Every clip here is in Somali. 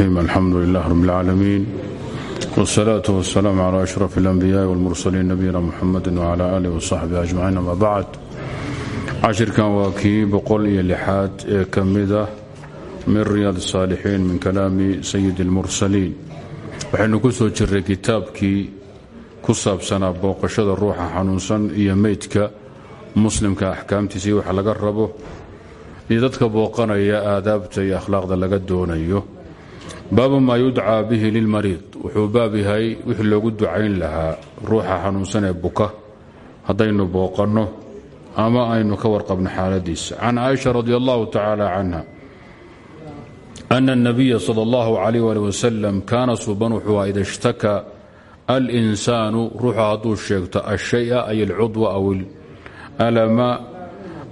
الرحيم الحمد لله رب العالمين والصلاة والسلام على أشرف الأنبياء والمرسلين نبينا محمد وعلى آله وصحبه أجمعين أما بعد cashirkan waa kii boqol iyo lixaad ee ka mida min riyaad الsaalixiin min kalaami sayid اlmursaliin waxaynu ku soo jirray kitaabkii ku saabsanaa booqashada ruuxa xanuunsan iyo meydka muslimka axkaamtiisa iyo waxa laga rabo iyo dadka booqanaya aadaabta iyo akhlaaqda laga doonayo baabu maa yudcaa bihi lilmariid wuxuu baab yahay wixii loogu ducayn lahaa ruuxa xanuunsan ee buka. Haddaynu booqanno ama aynu ka warqabno xaaladiisa. Can caaisha radi allahu tacaala canha ana اnabiya sal اllahu alayh ali wasalam kaana suban wuxuu ida ishtaka alinsaanu ruuxu hadduu sheegto ashaya ay alcudwa aw alama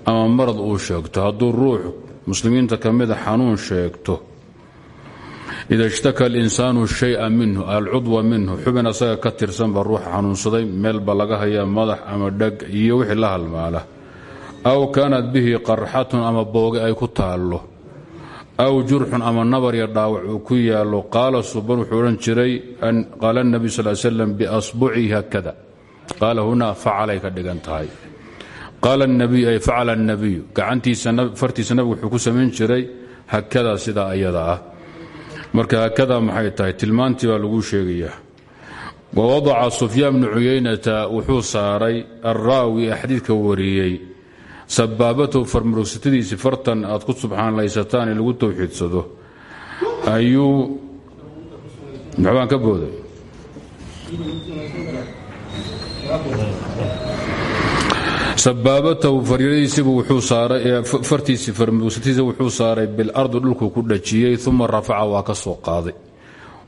ama marad uu sheegto. Hadduu ruux muslimiinta ka mida xanuun sheegto ida ishtaka alinsaanu shaya minhu alcudwa minhu xubin asaga ka tirsan baa ruuxa xanuunsaday meel ba laga hayaa madax ama dheg iyo wixii la halmaala aw kaanat bihi qarxatun ama booge ay ku taallo aw jurxun ama nabar iyo dhaawac uu ku yaallo qaala suban wuxuu odhan jiray qaala nabi sal slam biasbucihi hakada qaala hunaa facalay ka dhigan tahay qaala nabiy ay facala nabiyu gacantiisafartiisa nabigu wuxuu ku samayn jiray hakada sidaa ayada ah marka hakada maxay tahay? Tilmaantii baa lagu sheegayaa. Wawadaca sufyaan bnu cuyaynata wuxuu saaray alraawi ee xadiidka wariyey sabaabatahu farmurugsatadiisii fartan aad ku subxaanlaysataan ee lagu towxiidsado ayuu maxbaan ka booday sabaabatahu fartiisii farmurugsatadiisa wuxuu saaray bilardi dhulkuu ku dhajiyey uma rafaca waa ka soo qaaday.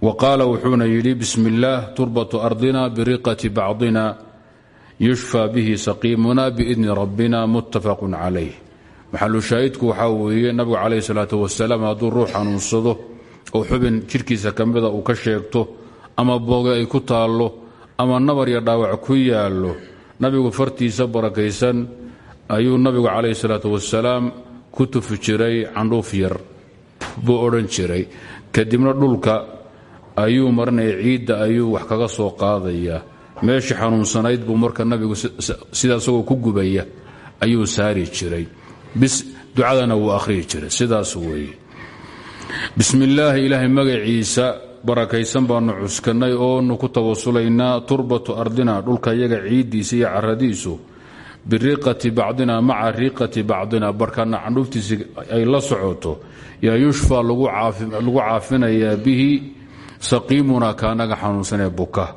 Wa qaala wuxuuna yidhi bismi turbatu ardina biriqati bacdina yushfى bihi saqiimuna biidni rabbina muttafaqu calayh. Maxalu shaahidku waxaa weeye nabigu calayh salaatu wasalaam hadduu ruux xanuunsado oo xubin jidhkiisa ka mida uu ka sheegto ama booge ay ku taallo ama nabar iyo dhaawac ku yaallo nabigu fartiisa barakaysan ayuu nabigu calayh salaatu wasalaam ku tufi jiray candhuuf yar buu odhan jiray. Kadibna dhulka ayuu marinaya ciidda ayuu wax kaga soo qaadaya. Meeshii xanuunsanayd buu marka nabigu sida isagoo ku gubaya ayuu saari jiray. Ducadana wuu akhriyi jiray sidaas weeye. Bismi illaahi ilaahay magaciisa barakaysan baanu cuskannay oonu ku tawasulaynaa turbatu ardina dhulka iyaga ciiddiisa iyo caradiisu biriqati bacdina maca riqati bacdina barkana candhuuftiisi ay la socoto yaa yushfaa lagu caafinayaa bihi saqiimuna kaanaga xanuunsanee buka.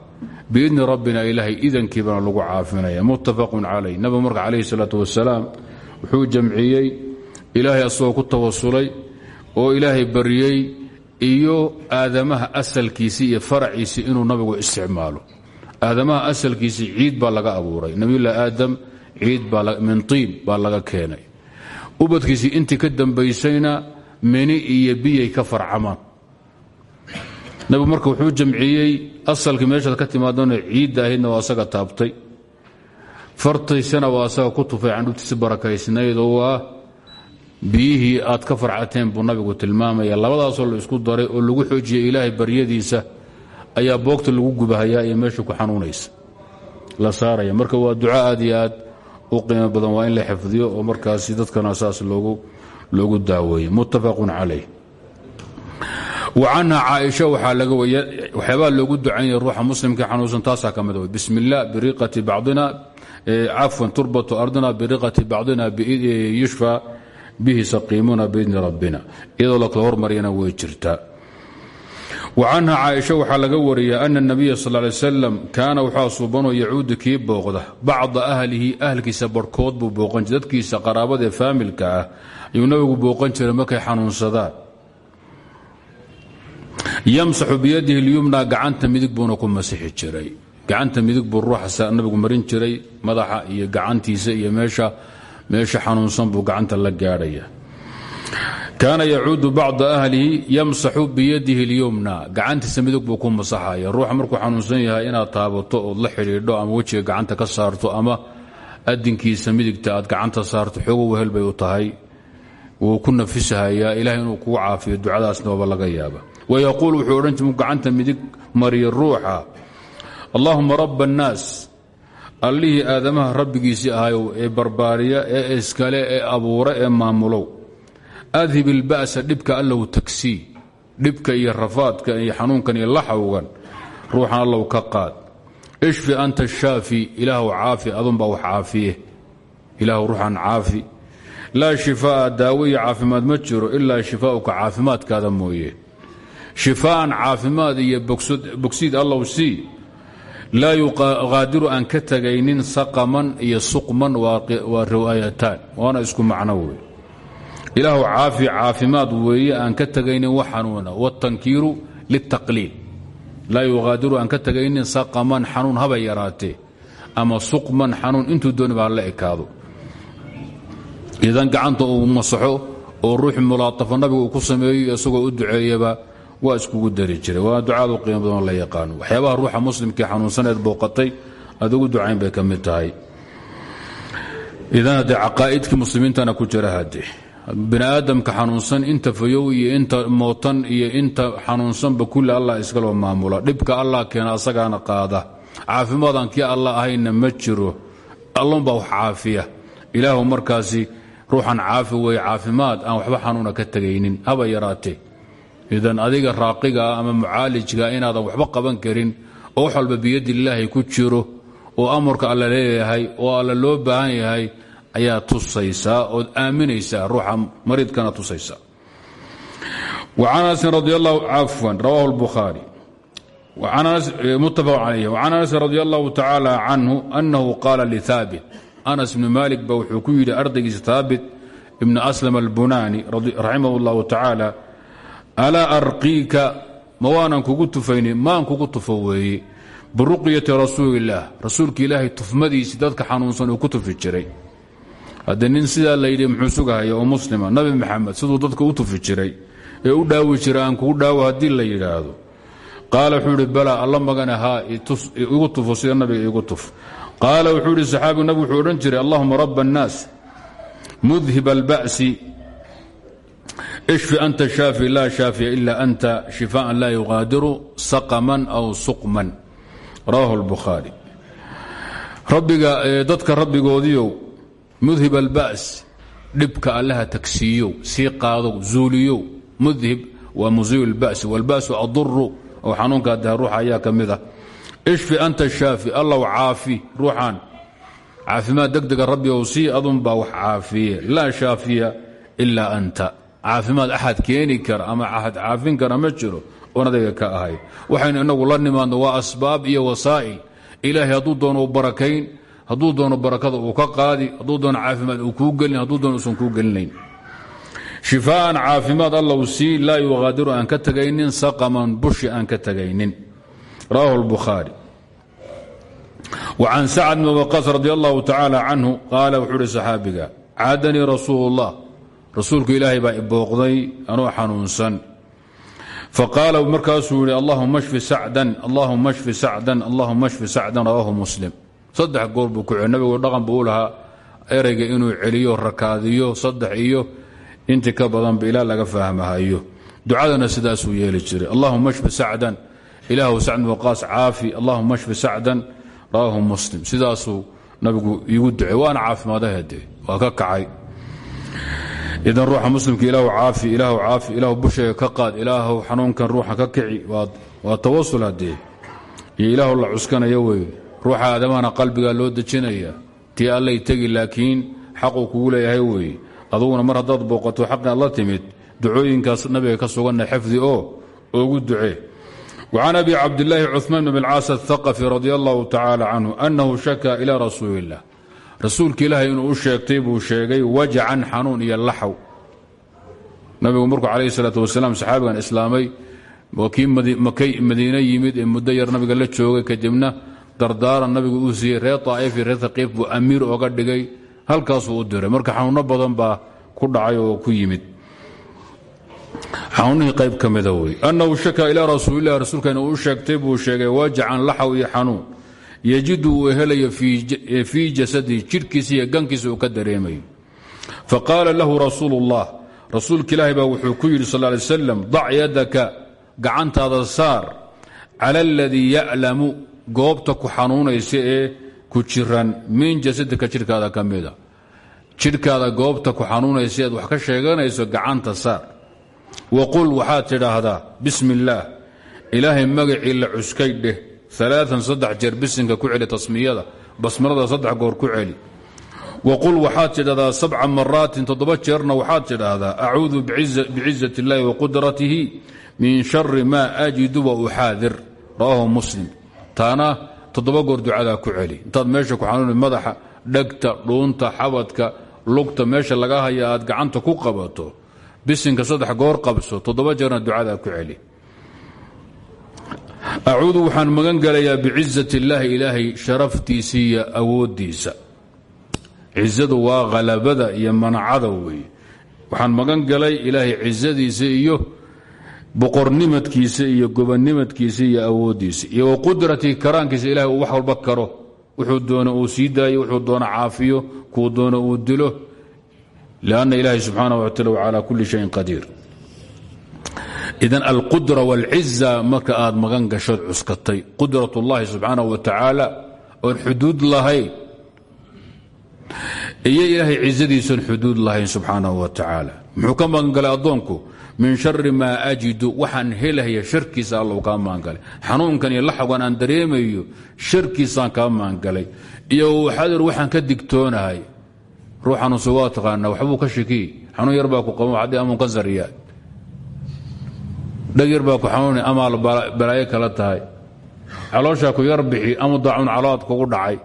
Biidni rabbina ilaahay idankiibana lagu caafinaya. Muttafaqun calayh. Nabigu marka calayhi salaatu wasalaam wuxuu jamciyey ilaahay asagoo ku tawasulay oo ilaahay baryey iyo aadamaha asalkiisii iyo faraciisii inuu nabigu isticmaalo. Aadamaha asalkiisii ciid baa laga abuuray. Nabiyullahi aadam ciid min tiib baa laga keenay. Ubadkiisii intii ka dambaysayna meni iyo biyay ka farcamaan. Nabigu marka wuxuu jamciyey asalkii meeshaad ka timaadona ciidda ahaydna waa asaga taabtay. Fartaysana waa asaga ku tufay candhubtiisi barakaysnayd oo waa biyihii aad ka farcateen buu nabigu tilmaamaya. Labadaasoo la isku daray oo lagu xoojiyey ilaahay baryadiisa ayaa boogta lagu gubahayaa iyo meesha ku xanuunaysa. La saaraya. Marka waa duco aad iyo aad u qiimo badan waa in la xifdiyo oo markaasi dadkana saas loogu daaweeye muttafaqun calayh. Wacanha caaisha waxyaabaa loogu ducaynaya ruuxa muslimka xanuunsan taasaa ka mid illah biriqati bacdina cafwan turbatu ardina biriqati bacdina yushfa bihi saqiimuna biidni rabbina iyadoo la kala hormariyana way jirtaa wacanha caaisha waxaa laga wariyay ana nabiya sal lay salam kaana waxaa suubanoo yacuudu kii booqda bacda ahlihi ahlkiisa barhkood buu booqan dadkiisa qaraabada ee faamilka ah ayuu nabigu booqan jiray markay xanuunsadaan. Yamsaxu biyadihi lyumna gacanta midig buuna ku masixi jiray. Gacanta midig buu ruuxa nabigu marin jiray madaxa iyo gacantiisa iyo meesha meesha xanuunsan buu gacanta la gaadhaya kaana yacuudu bacda ahlihi yamsaxu biyadihi اlyumna gacantiisa midig buu ku masaxaya ruuxa markuu xanuunsan yahay inaad taabato ood la xidhiidho ama wejiga gacanta ka saarto ama adinkiisa midigta aad gacanta saarto xoogo wehel bay u tahay. Wuu ku nafisahayaa. Ilahay inuu kugu caafiyo ducadaasna waaba laga yaaba. Wayaquul wuxuu odhan gacanta midig mariya ruuxa? Allaahuma raba annaas allihii aadamaha rabbigiisii ahayow ee barbaariya ee iskale ee abuura ee maamulow. Adhib ilba'sa dhibka allow tagsii dhibka iyo rafaadka iyo xanuunkan iyo laxawgan ruuxan allow ka qaad. Ishfi anta shaafi ilaahu caafi adunbaa wax caafiye. Ilaahu ruuxan caafi. Laa shifaa'a daawo iyo caafimaad ma jiro ilaa shifaa'uka caafimaadkaada mooye. Shifaa'an caafimaad iyo bogsiid allow sii laa yuqaadiru aan ka tegaynin saqaman iyo suqman waa riwaayataan waana isku macno wey ilaahu caafi caafimaad weeye aan ka tegaynin wax xanuuna watankiiru litaqliil laa yuqaadiru aan ka tegaynin saqaman xanuun haba yaraatee ama suqman xanuun intuu dooni baa la ekaado. Idan gacanta uu masaxo oo ruuxi mulaatafo nabiga uu ku sameeyo isagoo u duceeyaba waa iskugu dari jiray waa ducaadu qiimo la yaqaano. Waxyaabaha ruuxa muslimkii xanuunsaneed booqatay adugu ducayn bay ka mid tahay. Idan haddee caqaa'idkii muslimiintana ku jira haddee bini aadamka xanuunsan inta fayow iyo inta mootan iyo inta xanuunsanba kulli allah iskaloo maamula. Dhibka allah keena asagaana qaada. Caafimaadaan allah ahayna ma jiro. Allunbaa wax caafiya. Ilaahu markaasi ruuxan caafi weeye caafimaad aan waxba xanuuna ka tegaynin haba yaraatee idan adiga raaqigaa ah ama mucaalijka ah inaadan waxba qaban karin oo wax walba biyadilaahi ku jiro oo amarka alla leeyahay oo alla loo baahan yahay ayaa tusaysa ood aaminaysaa ruuxa mariidkana tusaysaa an anasin radi allahu tacaala canhu anahu qaala lihaabit anas bni maalik ba wuxuu ku yidhi ardaygiisa haabit ibni aslam albunaani raximah اllahu taala alaa arqiika? Ma waanan kugu tufayni maan kugu tufo weeye biruqyati rasuulillaah rasuulka ilaahay tufmadiisii dadka xanuunsan uu ku tufi jiray. Haddee nin sidaa la yidhi muxuu sugahaya oo muslima nabi maxamed siduu dadka u tufi jiray ee u dhaawi jiray aan kugu dhaawo haddii la yidhaahdo. Qaala wuxuu idhi balaa alla magana haa igu tufo sida nabiga igu tuf. Qaala wuxuu idhi saxaabigu nabigu odhan jiray allahuma raba annaas mudhib alba'si ishfi anta shaafi laa shaafiya ila anta shifaan laa yuqaadiru saqaman aw suqman rawahu lbukhaari rabbiga dadka rabbigoodiiow mudhib alba's dhibka allaha tagsiiyow sii qaadow zuuliyow mudhib waa musiibu lba'si walba'su aduru oo xanuunkaa daha ruuxa ayaa ka mid ah ishfi anta shaafi allaw caafi ruuxan caafimaad degdega rabbi ow sii adunbaa wax caafiye laa shaafiya ilaa anta caafimaad axad keeni kara ama axad caafin kara ma jiro oon ka ahay. Waxaynu inagu la nimaadno waa asbaab iyo wasaa'il. Ilaahay hadduu doono barakayn hadduu doono barakada uu ka qaadi hadduu doono caafimaad uu kuu gelin hadduu doono usan kuu gelinayn. Shifaaan caafimaad allow sii laa yuqaadiru aan ka tegaynin saqaman bushi aan ka tegaynin rawahu lbukhaari وcan sacd bn waqaas radi allahu tacaala canhu qaala wuxuu uhi saxaabiga caadanii rasuul rasuulku ilaahay baa ibooqday anoo xanuunsan. Faqaala markaasuu yihi allahuma shfi sacdan allahuma shfi sacdan allahuma shfi sacdan rawaahu muslim. Saddex goor buu ku nabigu dhaqan buu u lahaa ereyga inuu celiyo rakaadiyo saddex iyo intii ka badanba ilaa laga fahmahayo ducadana sidaasuu yeeli jiray allahuma shfi sacdan ilaahu sacd waqaas caafi allahuma shfi sacdan rawaahu muslim. Sidaasuu nabigu iigu ducey idan ruuxa muslimka ilaahu caafi ilaahu caafi ilaahu busheega ka qaad ilaahu xanuunkan ruuxa ka kici waa tawasul haddee iyo ilaahu la cuskanayo weye ruuxa aadamahana qalbigaa loo dejinaya. Tii allay tegi laakiin xaquu kugu leeyahay weeye aduguna mar haddaad booqato xaqi aad timid ducooyinkaas nabiga ka suganna xafdi oo ugu ducee wacan abi cabdilaahi cumaan bn bcaas athaqafi radi allahu tacaala canhu anahu shakaa ilaa rasuuli illah rasuulka ilaahay inuu u sheegtay buu sheegay wajacan xanuun iyo laxaw. Nabigu markuu calayh salaat wasalaam saxaabigan islaamay waa kii madiine yimid ee muddo yar nabiga la joogay kadibna dardaaran nabigu uu siiyey reer taa'if iyo reer haqiif buu amiir oga dhigay halkaasuu u diray. Marka xanuuno badan baa ku dhacay oo ku yimid. Xanuunihii qayb ka annahu shakaa ilaa rasuulilah rasuulkan uu sheegtay buu sheegay wajacan laxaw iyo xanuun yajidu uu helayo fii jasadihi jidhkiisa iyo gankiisa uu ka dareemayo faqaala lahu rasuulu اllah rasuulka ilaahi baa wuxuu ku yidhi sal lay slam dac yadaka gacantaada saar cala aladii ya'lamu goobta ku xanuunaysa ee ku jiran min jasadika jidhkaada ka mida. Jidhkaada goobta ku xanuunaysa ead wax ka sheeganayso gacanta saar. Waqul waxaad tidhaahdaa bismi illaah ilaahay magacii la cuskay dheh alaaan saddex jeer bisinka ku celi tasmiyada basmalada saddex goor ku celi waqul waxaad tidhahdaa sabca maraatin toddoba jeerna waxaad tidhaahdaa acuudu bicizat illahi waqudratihi min shari maa ajidu wa uxaadir rawaahu muslim taana toddoba goor ducadaa ku celi intaad meesha ku xanuuni madaxa dhegta dhuunta xabadka lugta meesha laga haya aad gacanta ku qabato bisinka saddex goor acuudu waxaan magan gelayaa bicizat illaahi ilaahay sharaftiisa iyo awooddiisa. Cizadu waa khalabada iyo manacada weeye. Waxaan magan galay ilaahay cizadiisa iyo boqornimadkiisa iyo gobanimadkiisa iyo awooddiisa. Iyo wa qudratii karaankiisa ilahay uu wax walba karo. Wuxuu doona uu sii daayo wuxuu doona caafiyo kuu doona uu dilo. Lianna ilaahay subxaana wa taala calaa kulli shayin qadiir idan alqudra wاlciza marka aad magan gashood cuskatay qudrat اllahi subxaanaه wa tacaala oon xuduud lahayn iyo ilaahay cizadiisoon xuduud lahayn subxaanaه wa tacaala muxuu ka magan galay addoonku min shari maa ajidu waxaan helaya sharkiisa allow kaa maangalay xanuunkan iyo laxagan aan dareemayo sharkiisaan kaa maangalay iyo xadar waxaan ka digtoonahay ruuxanuuse waa taqaanaa waxbuu ka shakiy xanuun yar baa ku qaba haddii amuun ka sariya dheg yar baa ku xanuuni amaal balaayo kala tahay. Calooshaa ku yar bixi ama daacun caload kugu dhacay.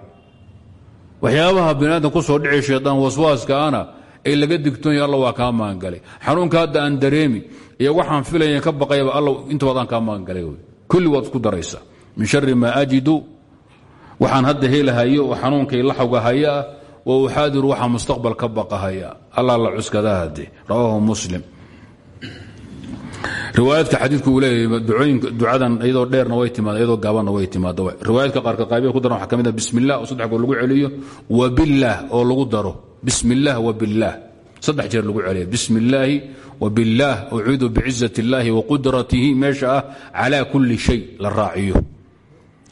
Waxyaabaha biniaadam ku soo dhici shaydaan waswaaskaana ee laga digtoonaya alla waa kaa magangalay xanuunka hadda aan dareemi iyo waxaan filaya ka baqayaba alla intabaadaan kaa magangalay kulli waad isku daraysaa. Min shari maa ajidu waxaan hadda helahayo oo xanuunkay laxawga wa uxaadiru waxaa mustaqbal ka baqahaya. Alla la cuskadaa hade rawaahu muslim riwaayadka xadiidku uu leeyahay ducooyinka ducadan iyadoo dheerna way timaada iyadoo gaabanna way timaada riwaayadka qaarka qaybay ku daran waxaa ka ah bismi illah oo saddex goor lagu celiyo wa billaah oo lagu daro. Bismi illaah wa billaah saddex jeer lagu celiya bismi illaahi wa billaah ucuudu bicizat illaahi wa qudratihi meesha ah calaa kulli shay la raaciyo.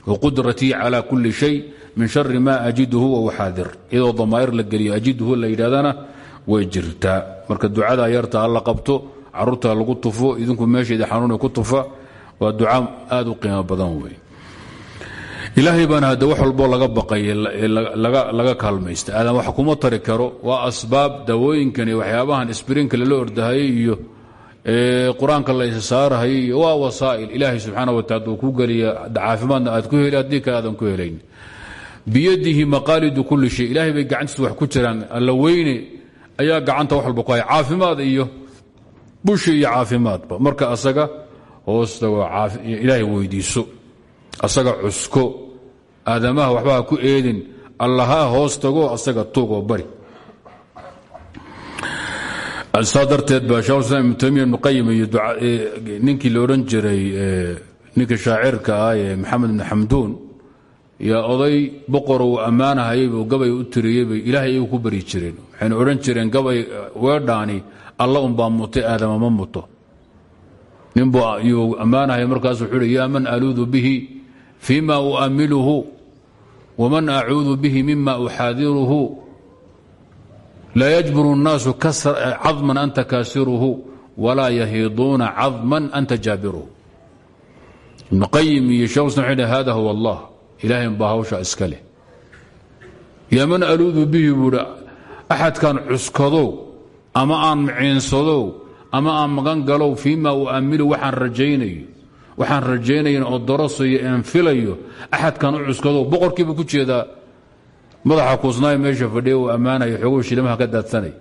Wa qudratihi calaa kulli shay min shari ma ajiduhu wa uxaadir iyadoo damaa'ir la geliyo ajiduhu la yidhahdana way jirtaa. Marka ducada yarta alla qabto carruurta lagu tufo idinku meesheeda xanuuna ku tufa waa duca aad u qiimo badan wey ilaahay baana hadde wax walboo laga baqaya laga kaalmaysta aadan wax kuma tari karo. Waa asbaab dawooyinkan iyo waxyaabahan sbrinka lala ordahayay iyo qur'aanka la issaarahayay iyo waa wasaa'il. Ilaahay subxaana wa taala uu ku geliya caafimaadna aad ku heli haddii kale aadan ku helayn. Biyadihi maqaalidu kulli shay. Ilaahay bay gacantiisa wax ku jiraan. Alla weyne ayaa gacanta wax walba ku haya. Caafimaad iyo bushi iyo caafimaadba. Marka asaga hoostago ilaahay weydiiso. Asaga cusko. Aadamaha waxbaha ku eedin. Allaha hoos tago asaga tuugoo bari. Saa darteed ba shekh islam ibnu taymiya ibnu qayim iyo ninkii jiray ninka shaacirka ah maxamed ibnu xamduun yaa oday boqor uu ammaanahayay buu gabay u tiriyey ilaahay ayuu ku bari jireen. Waxaynu odhan jireen gabay weedhaani alla unbaa mutay aadama ma muto. Ninbuu yuu ammaanahaya markaas wuxuu uhi yaa man aluudu bihi fima uamiluhu waman acuudu bihi mima uxaadiruhu laa yajburu الnaasu cadman anta kaasiruhu walaa yahiiduuna cadman anta jaabiruhu ibnu qayim iyo shekh wuxuu hada huwa allah. Ilaahay baa hawsha iska man aluudu bihi buuhi axadkan cuskadow ama aan miciinsadow ama aan magan galow fiima uamilu waxaan rajaynayo. Waxaan rajaynayan oo darasayo een filayo axadkan u cuskadow. Boqorkiibu ku jeedaa madaxa kuusnaay meesha fadhiya uu ammaanayo xoguu shilimaha ka daadsanay.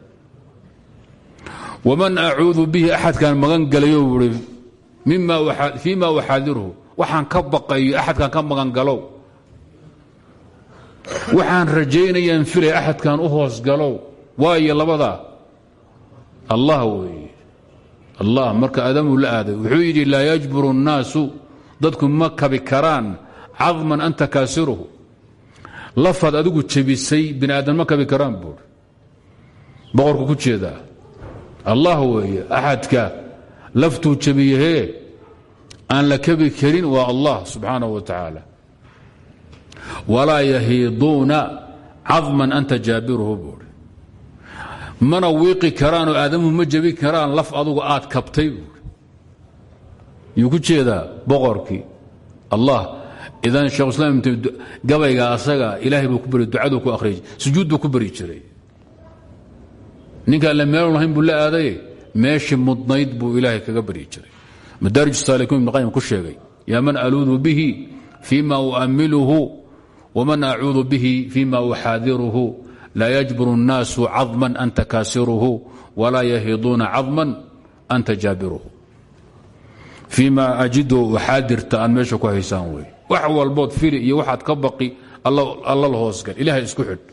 Waman acuudu bihi axadkan magan galayo buui fiima uxaadirhu waxaan ka baqayo axadkan ka magan galow. Waxaan rajaynayaan filay axadkan u hoos galow. Waayo labadaa allah weeye allah marka aadamuu la aaday wuxuu yidhi laa yajburu الnaasu dadku ma kabi karaan cadman anta kaasiruhu lafaad adigu jebisay bini aadan ma kabi karaan buuri boqorku ku jeedaa allah weeye axadka laftuu jabiyahee aan la kebi karin waa allah subxaanaه wa tacaala walaa yahiiduuna cadman anta jaabiruhu buuri mana wiiqi karaanoo aadamuhu ma jebi karaan laf adugu aad kabtay yuu ku jeedaa allah idan shekhuislam gabayga asaga ilaahay buu ku bari ducaduu ku akhriyay sujuud buu ku bari jiray. Ninkaan la meelu lahayn buu la aadaye mudnayd buu ilaahay kaga baryi jiray. Madaarij saalikiin ibn qayim ku sheegay yaa man aluudu bihi fima uamiluhu wman acuudu bihi fima uxaadiruhu laa yajbur الnaasu cadman anta kaasiruhu walaa yahiduuna cadman anta jaabiruhu fii ma ajido waxaa dirta aan meesha ku haysaan wey wax walbood fili iyo waxaad ka baqi alla la hoosgal ilaahay isku xidh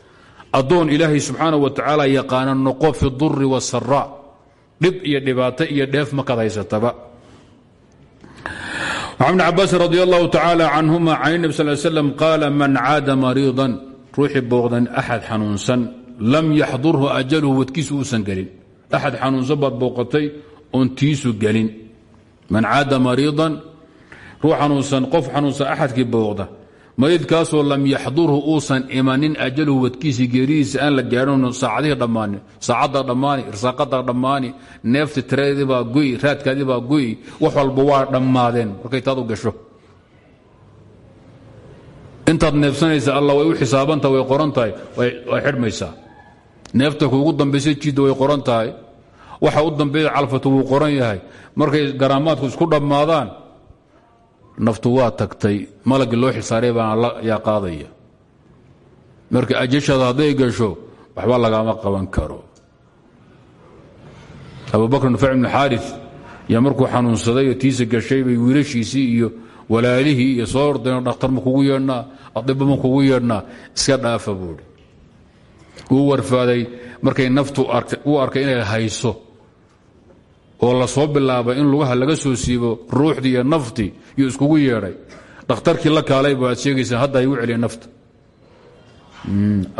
addoon ilaahay subxaana wa tacaala yaqaana noqo fi duri wasaraa dhib iyo dhibaato iyo dheef markaad haysataba an bn cabaasin radi allahu tacaala canhuma can nbi sal slm qaala man caada mariidan ruuxii booqdan أxad xanuunsan lam yaxdurhu ajalhu wadkiisu uusan gelin. Axad xanuunsan baad booqatay oon tiisu gelin. Man caada mariiضan ruu xanuunsan qof xanuunsan axadkii booqda mariidkaasoo lam yaxdurhu uusan imanin ajalhu wadkiisii geeridiisa aan la gaadhin saacadihii dhammaani saacadda dhammaani irsaaqada dhammaani neefti tiradii baa goy raadkaadii baa goy wax walba waa dhammaadeen markay taad u gasho intaad neefsanaysa alla way u xisaabanta way qoran way xidhmaysaa. Neefta kuugu dambaysa jiidda way qoran waxa u dambeeya calfatu wuu qoran yahay. Markay garaamaadku isku dhammaadaan naftu waa tagtay. Malagii loo xilsaaray baan yaa qaadaya. Marka ajashaada hadday gasho waxba lagama qaban karo. Abubakr nufaac ibn xaari yaa markuu xanuunsaday tiisa gashay bay wiilashiisii iyo walaalihii iyo soo ordeen dhakhtar ma kugu yeedhnaa adiba ma kugu yeedhnaa iska dhaafa buuhi wuu warfaaday markay naftu u arkay inay hayso oo la soo bilaabay in lugaha laga soo siibo ruuxdii iyo naftii yuu iskugu yeedhay. Dhakhtarkii la kaalay baad sheegaysaa hadda igu celiya nafta.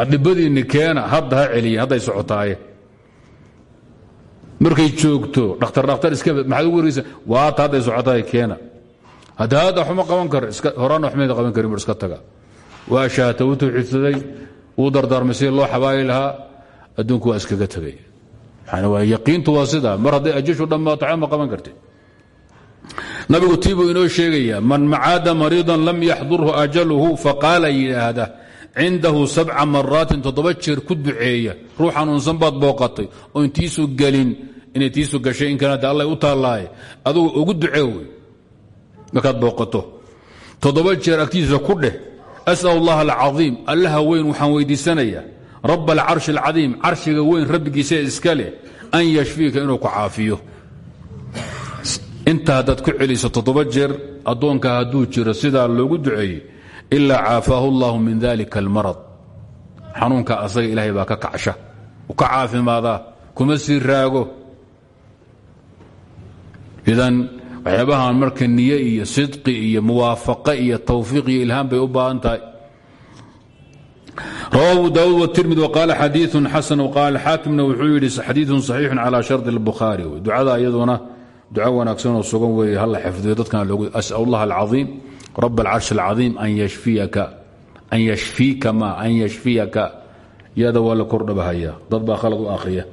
Adhibadiinni keena hadda ha celiya hadday socotaaye. Markay joogto dhakhtar dhakhtar iska maxaad ugu wargeysa waata hadday socotaaye keena hadda waxma qaban karo horaana waxmayda qaban karin bur iska taga waa shaata wuu tawxiidsaday wuu dardaarmay sidii loo xabaali lahaa adduunku waa iskaga tegay yaqiintu waa sidaa. Mar hadday ajashu dhammaato ma qaban karti. Nabigu tiibuu inoo sheegaya man macaada mariidan lam yaxdurhu ajaluhu faqaala yidhaahda cindahu sabca maraatin toddoba jeer ku duceeya. Ruux xanuunsan baad booqatay oo intiisu gelin inay tiisu gashay in kale alla u taallaaye adugu ugu ducee wey markaad booqato. toddoba jeer agtiisa ku dheh as'al allah alcaiim allaha weyn waxaan weydiisanayaa. Rab alcarshi alcadiim carshiga weyn rabbigiisa iska leh an yashfiika inuu ku caafiyo. Inta haddaad ku celiso toddoba jeer addoonka hadduu jiro sidaa loogu duceeyey ilaa caafaahu allahu min dalika almarad. Xanuunka asaga ilaahay baa ka kacsha. Ka caafimaadaa kuma sii raago. Idan waxyaabahan marka niye iyo sidqi iyo muwaafaqe iyo tawfiiq iyo ilhaam bay u baahan tahay. Rawahu abu daawuud wtirmid wqaala xadiiu xasan qaal xaakimna wuxuu yidhi xadiiun saxiixun calaa shardi اlbukhaari ducada iyaduna duco wanaagsan oo sugan weeye hala xifdiyo dadkana loogu asal allah alcaiim rab alcarshi alcaiim an yashfiika ma an yashfiyaka yada waa la kordhabahaya dad baa khalad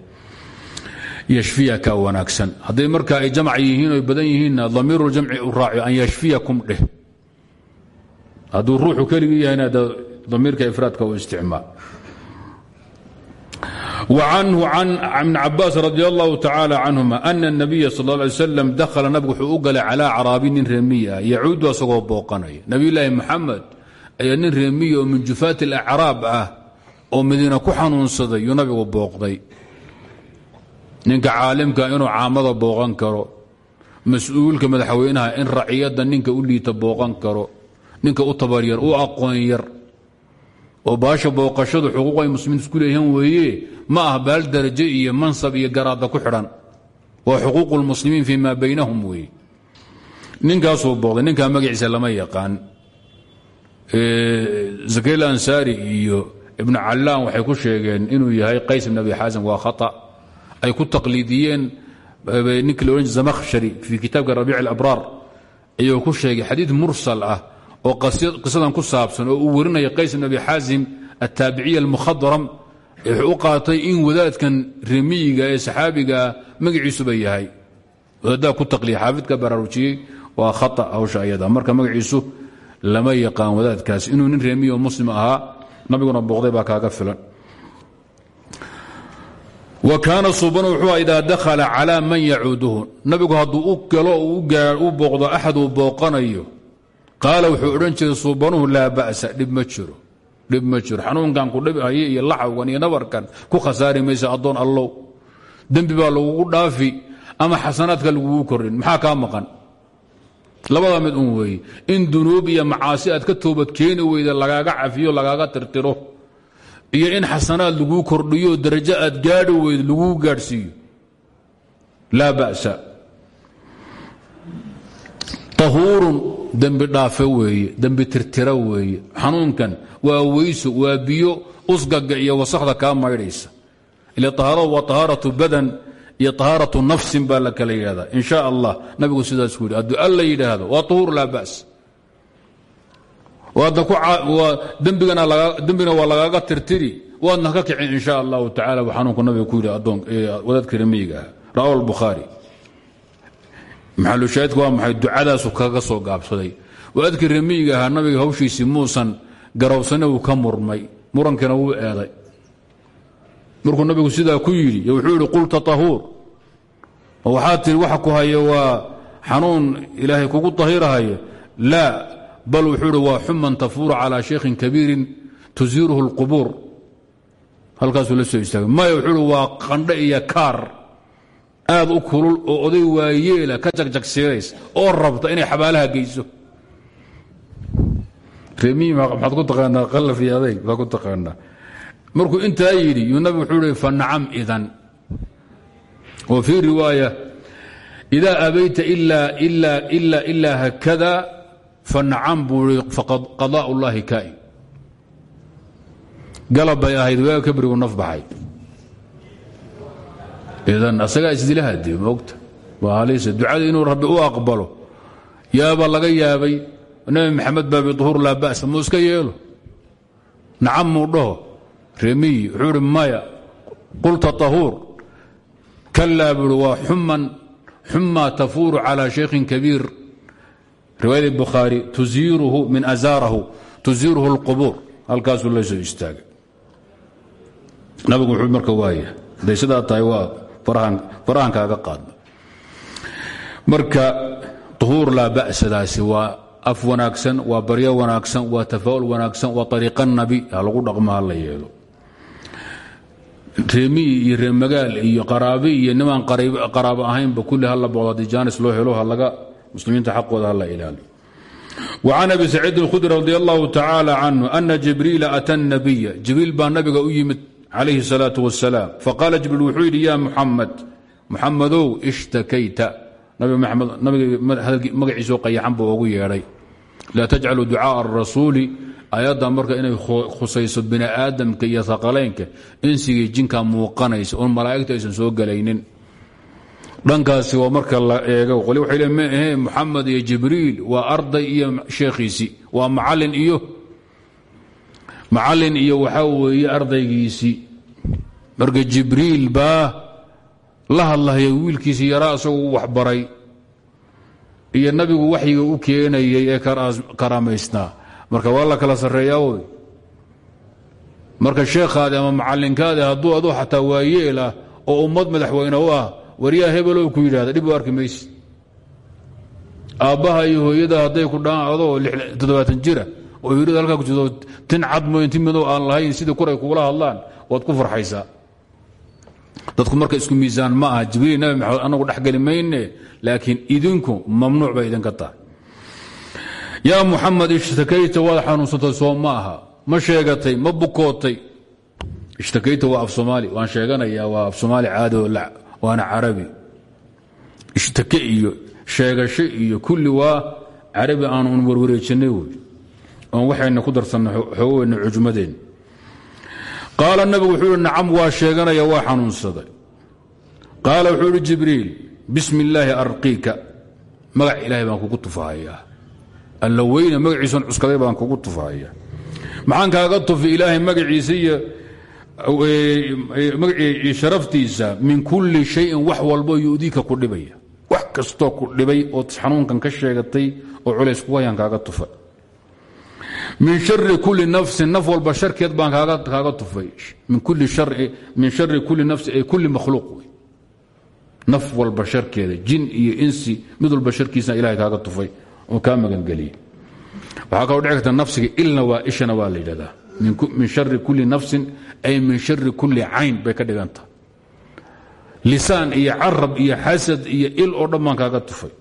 yashfiyaka wanaagsan hadday marka ay jamc yihiin oy badan yihiinna damiiru jamci u raaciyo an yashfiyakum dheh hadduu ruuxu keligii yahayna damiirka ifraadka u isticmaal وعنه عن بن عباس رضي الله تعالى عنهما أن النبي صلى الله عليه وسلم دخل نبgu wxuu u galay calىa caraabi nin reemiya yacuudu asagoo booqanaya نبiyلaahi محamed ayaa nin reemiya oo min jufaat الأcraab ah oo madiina ku xanuunsaday yuu nabigu booqday ninka caalimka inuu caamada booqan karo mas'uulka madaxweynaha in raciyadda ninka u liita booqan karo ninka u tabaryar u aqoon yar oo baasha booqashadu xuquuqay muslimiintu isku leeyahan weeye ma ah baal darajo iyo mansab iyo garaadda ku xidhan. Waa xuquuqu lmuslimiin fii maa baynahum weeye. Ninkaasuu booqday ninkaa magaciisa lama yaqaan. Zakariil ansaari iyo ibnu callaan waxay ku sheegeen inuu yahay qays ibn abi xaasim waa khata ay ku taqliidiyeen ninkii la odhan jir zamakhshari fii kitaabka rabiic ayuu ku sheegay xadiid mursal ah oo qisadan ku saabsan oo uu warinaya qays bn abi xaasim attaabiciya almukhadram wuxuu u qaatay in wadaadkan remiyiga ee saxaabigaa magaciisuba yahay. Wadaaddaa ku taqliya xaafidka baraarujiyey waa khata hawsha ayada. Marka magaciisu lama yaqaan wadaadkaas inuu nin reemiyo muslim ahaa nabiguna booqday baa kaaga filan wa kaana suubanu wuxuu idaa dakhala calaa man yacuuduhu. Nabigu hadduu u galo u booqdo axad uu booqanayo qaala wuxuu odhan jiray suubanuhu laa ba'sa dhib ma jiro dhib ma jiro. Xanuunkan ku dhibhaye iyo laxawgan iyo nabarkan ku khasaari maysa addoon allow. Dembi baa lagugu dhaafi ama xasanaadka lagugu korin maxaa kaa maqan? Labada mid un weeye in dunuub iyo macaasi aad ka toobad keeni weyda lagaaga cafiyo lagaaga tirtiro iyo in xasanaad laguu kordhiyo darajo aad gaadhi weydo laguu gaadhsiiyo. Laa ba'sa. Tahuurun dembi dhaafe weeye dembi tirtira weeye. Xanuunkan waa weyso waa biyo usgaga iyo wasakda kaa maydhaysa. Ila ahaaradu waa tahaaratu badan iyo tahaaratu nafsin baa la kala yidhahdaa in sha allah nabigu sidaas ku yidhi hadduu alla yidhaahdo waa tahuur laa ba's dembigana waa lagaaga tirtiri. Waadna ka kicin in sha allahu tacala buu xanuunku nabiga ku yidhi wadaadka remiyiga ah rawa albukhaari maxalushaahidku waa maxay? Ducadaasu kaga soo gaabsaday. Wadaadkii remiyiga ahaa nabiga hawshiisii muusan garawsane wuu ka murmay. Murankiina wuu eeday. Markuu nabigu sidaa ku yidhi wuxuu yidhi qulta tahuur. Oo waxaa tiri waxa ku haya waa xanuun ilaahay kugu tahirahayo laa bal wuxuu idhi waa xuman tafuuru calaa shaykhin kabiirin tusiiruhu اlqubuur halkaasuu la soo istaagay. Maya wuxuu ihi waa qandho iyo kaar aad u kulul oo oday waayeela ka jagjagsiirays oo rabta inay xabaalaha geyso. Remiyi maxaad ku taqaanaa? Qalaf iyo adayg baad ku taqaanaa. Markuu intaa yidhi yuu nabigu wuxuu ihi fanacam idan. Wa fii riwaaya idaa abayta ilaa hakada fanacam buu i qadaa ullaahi kaa'in galab bay ahayd waaga kabrigu naf baxay idan asagaa isdilahade moogta waa halisa ducada inuu rabbi u aqbalo yaaba laga yaabay nabi maxamed baa biduhuur laa ba'sa muu iska yeelo nacam muu dhaho remiyi wuxuu ihi maya qulta tahuur kalaa buu ihi waa xuman xumaa tafuuru calaa shaykhin kabiir riwaayada bukhaari tuziiruhu min azaarahu tuziiruhu اlqubuur halkaasuu la soo istaagay. Wuxuu marka waaya haday sidaa tahay waa farahankaaga qaadna marka طuhuur laa ba'sadaasi waa af wanaagsan waa baryo wanaagsan waa tafaa'ul wanaagsan waa ariiqa nabi ha lagu dhaqmo ha la yeelo. Reemiyi iyo reemagaal iyo qaraabi iyo nimaan qaraabo ahaynba kulli hala boqdo haddii jaanis loo helo halaga muslimiinta xaqooda hala ilaaliyo وcan abi saciid اkhudri radi allahu tacaalى canhu ana jibriila ata الnabiya jibriil baa nabiga u yimid calayhi الsalaaة wasalaam faqaala jibriil wuxuu yidhi ya muxamed muxamadow ishtakayta nabiga magaciisoo qayaxan buu ugu yeedhay laa tajcalu ducaaءa الrasuuli ayadda marka inay khusayso bini aadamka iyo haqalaynka insigii jinka muuqanaysa oon malaa'igta aysan soo gelaynin dhankaasi waa marka la eego. Qoli waxay le ma ahe muxamed iyo jibriil waa arday iyo sheekhiisii waa macalin iyo macalin iyo waxaa weeye ardaygiisii marka jibriil baa la hadlahaya wiilkiisii yaraa isagoo waxbaray iyo nabigu waxyiga u keenayay ee karaamaysnaa marka waa la kala sarreeyaa wey marka sheekhaadi ama macalinkaadi hadduu aduu xataa waayeelah oo ummad madaxweyne u ah waryaa hebelow ku yidhahda dhib u arki mayse aabbaha iyo hooyada hadday ku dhaan adoo toddobaatan jira oo hirida halkaa ku jirto tin cad mooyn tin madow aan lahayn sidii kuray kugula hadlaan waad ku farxaysaa. Dadku marka isku miisaan ma aha jibriil nabi maxamed laakiin idinku mamnuuc bay idinka tahay. Yaa muxamed ishtakayta waad xanuunsantay soo ma ma sheegatay ma bukootay. Ishtakayta waa af soomaali. Waan sheeganayaa waa af soomaali caadi oo waana carabi. Ishtake iyo sheegasho iyo kulli waa carabi aanun warwareejinay wey oon waxayna ku darsanna xoogoweyna cujmadeen qaala nabigu wuxuu ihi nacam waa sheeganaya waa xanuunsaday. Qaala wuxuu ihi jibriil bismi illaahi arqiika magac ilaahay baan kugu tufahayaa alla weyne magaciisan cuskaday baan kugu tufahayaa maxaan kaaga tufi ilaahay magaciisa iyo sharaftiisa min kulli shayin wax walbo yudiika ku dhibaya wax kastoo ku dhibay ood xanuunkan ka sheegatay oo culays kugu hayaan kaaga tufa. Min shari kuli nafsin naf walba sharkeed baan kaaga tufay. Min shari kuli nafsin ay kulli makhluuq naf walba sharkeeda jin iyo insi mid walba sharkiisna ilahay kaaga tufay oo kaa magangeliyey. Waxaa kaloo dhici karta nafsiga ilna waa ishana waa la min shari kuli nafsin ay min shari kuli cayn bay ka dhiganta. Lisaan iyo carab iyo xasad iyo il oo dhan baan kaaga tufay.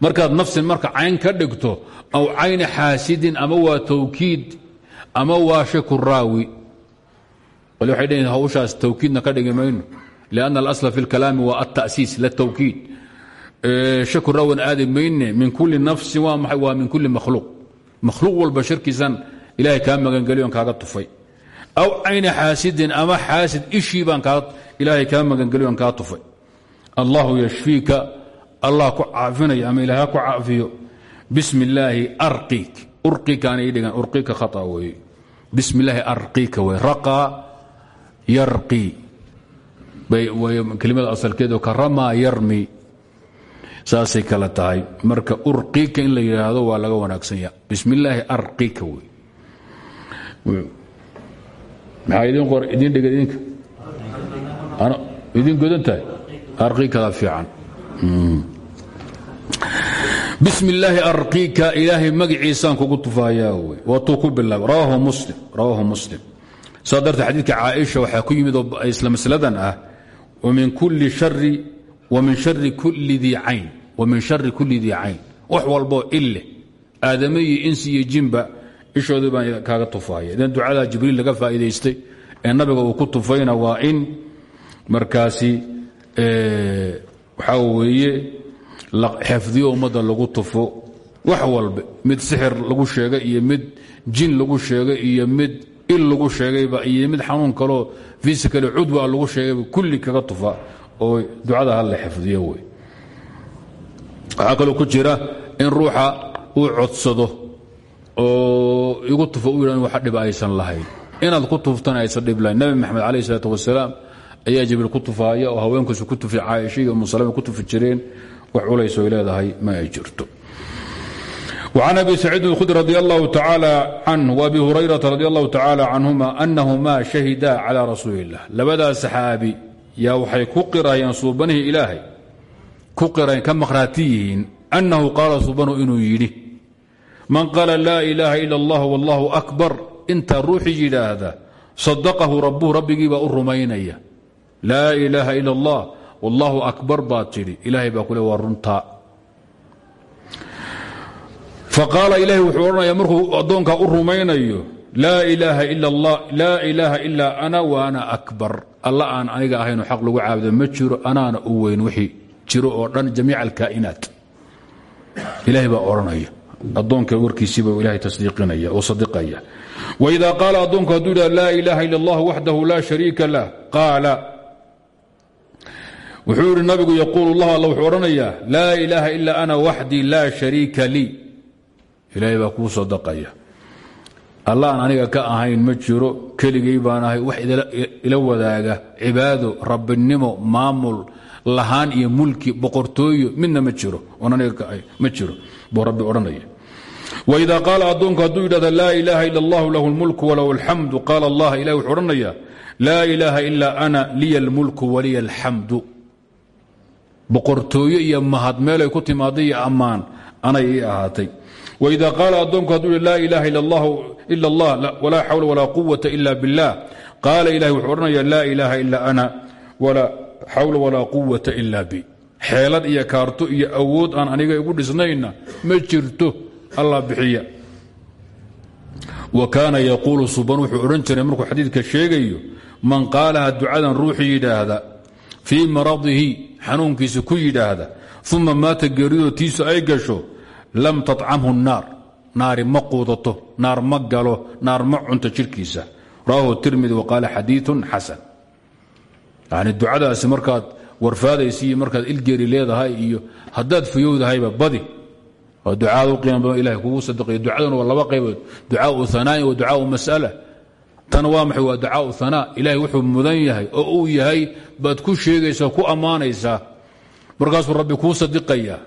Markaad nafsin marka cayn ka dhigto aw cayni xaasidin ama waa tawkiid ama waa shaku raawi. Wali waxay dhaheen hawshaas tawkiidna ka dhigi mayno lianna alasla fi lkalaami waa altasiis latawkiid shaku raawin aadi mayne min kulli nafsin waa maxay? Waa min kulli makhluuq. Makhluuq walba ilahay kaa magangeliyon kaaga tufay. Aw cayni xaasidin ama xaasid ishii baan ilaahay kaa magangeliyon kaa tufay. Allahu yashfiika allah ku caafinaya ama ilaah ku caafiyo. Bismi illaahi arqiik urqiikaana ii dhigan urqiika khata weeye arqiika wey raqaa yarqii kelimada asalkeedu ka ramaa yarmi. Saasay kala tahay. Marka urqiika in la yidhaahdo waa laga wanaagsanya bismi illaahi arqiika wey maxaa qor idin dhiga idinka? Idin godan tahay? Arqiikada fiican. Bismi illaahi arqiika kugu tufaayaa wey waatuu ku bilaaba muslim rawaahu muslim. Saa darteed xadiidka caaisha ku yimid isla masladan ah wamin kulli shari wamin shari kulli dii cayn wamin shari kulli dii cayn. Wax walboo ille aadame iyo insi iyo jinba ishoodii baan kaaga tufaaya idan ducadaa jibriil laga faa'iidaystay ee nabiga uu ku tufayna waa in markaasi waxaa weeye xifdiyo ummadda lagu tufo. Wax walba mid sixir lagu sheegay iyo mid jin lagu sheegay iyo mid il lagu sheegayba iyo mid xanuun kaloo fisikale cudwa lagu sheegayba kulli kaga tufa oo ducada hala xifdiyo wey. Waxaa kaloo ku jira in ruuxa uu codsado oo igu tufo u yidhahdo wax dhib aysan lahayn inaad ku tuftana aysan dhib lahayn nabi maxamed calayh isalaatu wasalaam ayaa jibriil ku tufaaya oo haweenkiisu ku tufi caaisha iyo umusalama ku tufi jireen wax culays oy leedahay ma ay jirto وعن أبي سعيد الخدري رضي الله تعالى عنه وأبي هريرة رضي الله تعالى عنهما أنهما شهدا على رسول الله لبدا سحابي يا وحي كقرا ينصوبنه إلهي كقرا كمخراتيين أنه قال man qaala laa ilaaha ila allah wallaahu akbar intaa ruuxii yidhaahda sadaqahu rabbuhu rabbigiibaa u rumaynaya. Laa ilaaha ila allah wallaahu akbar baad tidhi. Ilaahay baa kule waa runtaa faqaala ilaahay wuxuu odhanayaa markuu addoonkaa u rumaynayo laa ilaaha ila allah laa ilaaha ilaa ana wa ana akbar. Alla aan aniga ahayno xaq lagu caabudo ma jiro anaana u weyn wixii jiro oo dhan jamiica alkaa'inaat ilaahay baa odhanaya addoonka warkiisiiba ilahay tasdiiqinaya oo sadiqaya. Waidaa qaala addoonku hadduu yidhaha laa ilaaha ila allah waxdahu laa shariika lah. Qaala. Wuxuu nabigu yaquulu llah alla wuxuu odhanayaa laa ilaaha ilaa ana waxdii laa shariika lii ilaahay baa kuu sadaqaya. Alla aan aniga ka ahayn ma jiro keligay baan ahay wax ila wadaaga cibaado rabbinimo maamul lahaan iyo mulki boqortooyo midna ma jiro oon ma jiro buu rabbi odhanaya wida qaala addoonku hadduu yidhahda laa ilaaha ila allahu lahu lmulku walahu alxamdu qaala allah ilahi wuxuu odhanaya laa ilaaha ilaa ana liya almulku waliya alxamdu boqortooyo iyo mahad meelay ku timaaday iyo ammaan anay ii ahaatay waidaa qaala addoonku hadduu yidhi laa ilaaha ila allah walaa xawla walaa quwata ila biاllah qaala ilahi wuxuu odhanaya laa ilaaha ilaa ana walaa xawla walaa quwata ila bi xeelad iyo kaarto iyo awood aan aniga igu dhisnayna ma jirto allah bixiya. Wa kaana yaquulu suban wuxuu odhan jiray markuu xadiidka sheegayo man qaalaha ducadan ruuxu yidhaahda fii maradihi xanuunkiisa ku yidhaahda uma maata geerido tiisu ay gasho lam tacamhu naar naari ma quudato naar ma galo naar ma cunto jirhkiisa rawahu tirmidi waqaala xadiiun xasan. Yani ducadaasi markaad warfaadaysiiyo markaad ilgeeri leedahay iyo haddaad fayowdahayba badi waa ducaad u qiima badan ilahay kugu sadaqayo ducaduna waa laba qaybood. Ducaau hanaain wa ducaau mas'ala. Tan waa maxay? Waa ducaau wuxuu mudan yahay oo uu yahay baad ku sheegaysaa ku ammaanaysaa. Markaasuu rabbi kuu sadiqaya.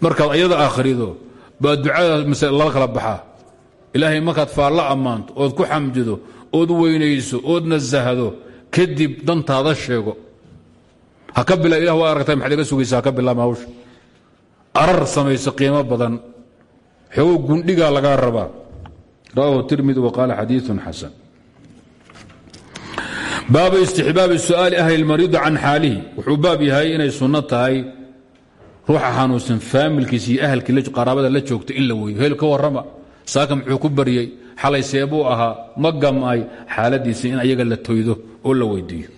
Markaad ayada akhrido baa ducada masale kala baxaa ilaahay markaad faalla ammaanto ood ku xamdido ood weynayso ood nasahdo kadib dantaada sheego. Ha ka bila aragtay maxaad iga sugaysa ha ka arar samayso qiimo badan. Xoogo gundhigaa lagaa rabaa. Rawahu tirmidi wa qaala xadiiun xasan. Baabu istixbaabi su'aali ahli lmariidi can xaalihi. Wuxuu baab yahay inay sunno tahay ruuxa xanuunsan faamilkiisa iyo ahalkii qaraabada la joogta in la weeyo. Heel ka warrama. Saaka muxuu ku baryey xalay seebuu ahaa ma gam'ay xaaladiisa in ayaga la toydo oo la weydiiyo.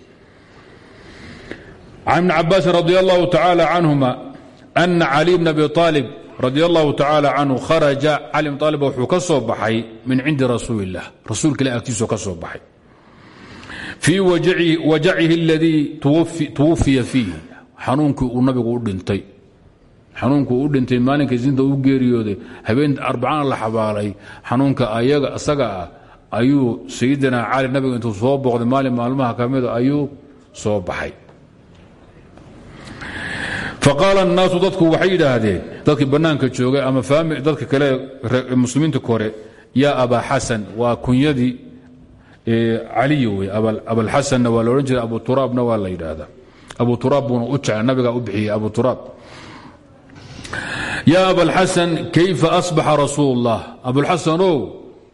Can ibni cabaasin radi allahu tacaala canhuma ana cali bn abi aalib radi allahu tacaala canhu kharaja cali bn aalib wuxuu ka soo baxay min cindi rasuuli illah rasuulka ilah agtiisuu ka soo baxay fii wajacihi aladii tuwafiya fiihi xanuunkii uu nabigu u dhintay xanuunkuu u dhintay maalinkai sinta u geeriyooday habeen arbacana la xabaalay xanuunka isaga ah ayuu sayidina cali nabiga intuu soo booqday maalin maalmaha ka mida ayuu soo baxay faqaala الnaasu dadku waxay yidhaahdeen dadkii bannaanka joogay ama dadka kale muslimiinta kore yaa abaa xasan waa kunyadii caliy wey abalxasanna waa la odhan jiray abu turaabna waa la yidhaahdaa abu turaab buuna u jecla nabigaa u bixiyey abu turaab yaa abalxasan kayfa asbaxa rasuul اllah abulxasanow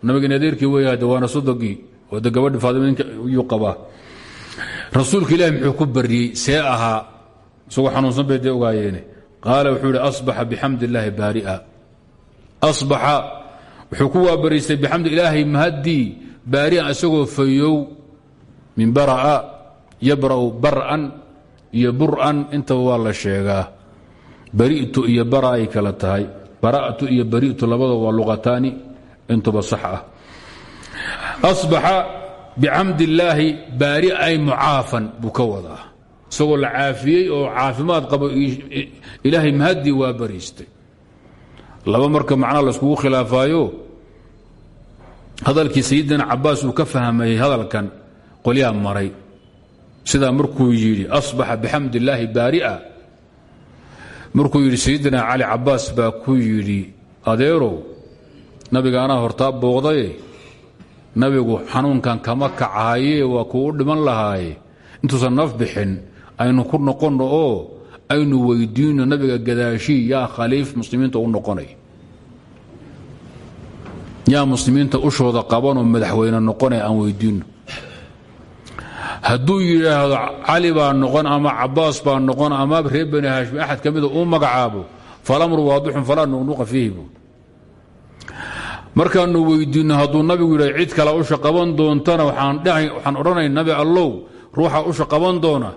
nabigeen adeerkii weyade waana sodogii wade gabadhi faadimyuu qabaa rasuulka ilahi muxuu ku baryey see ahaa isagoo xanuunsan bay dee ogaayeene. Qaala wuxuu ihi asbaxa bixamd illaahi baaria wuxuu ku waabaraystay bixamdi ilaahay mahaddii baarian isagoo fayow. Min bara'a yabra'u bar'an iyo bur'an intaba waa la sheegaa. Bari'tu iyo bara ay kala tahay. Bara'tu iyo bari'tu labada waa luqataani intuba sax ah. Asbaxa bixamd illaahi baari ay mucaafan buu ka wadaa isagoo la caafiyey oo caafimaad qabo ilaahay mahaddii waa bariistay. Laba marka macnaa layskugu khilaafaayo hadalkii sayidina cabaas uu ka fahmayey hadalkan qolyaa maray. Sidaa markuu yidhi asbaxa bixamd illaahi markuu yidhi sayidina cali cabaas baa ku yidhi adeerow nabiga anaa hortaa booqdaye nabigu xanuunkan kama kacahaye waa kuu u dhiman lahaaye intuusan naf bixin aynu ku noqonno oo aynu weydiinno nabiga gadaashii yaa khaliif muslimiinta u noqonay. Yaa muslimiinta ushooda qabanoo madaxweyne noqonay aan weydiinno hadduu yidhaahdo cali baa noqon ama cabaas baa noqon ama reer bani haashim axad ka uu magacaabo falamru waadixun falaa nuqnuqa fiihi bu markaanu weydiinno hadduu nabigu yidhah cid kale usha qaban doontana waxaan odhanay nabi allow ruuxa usha qaban doona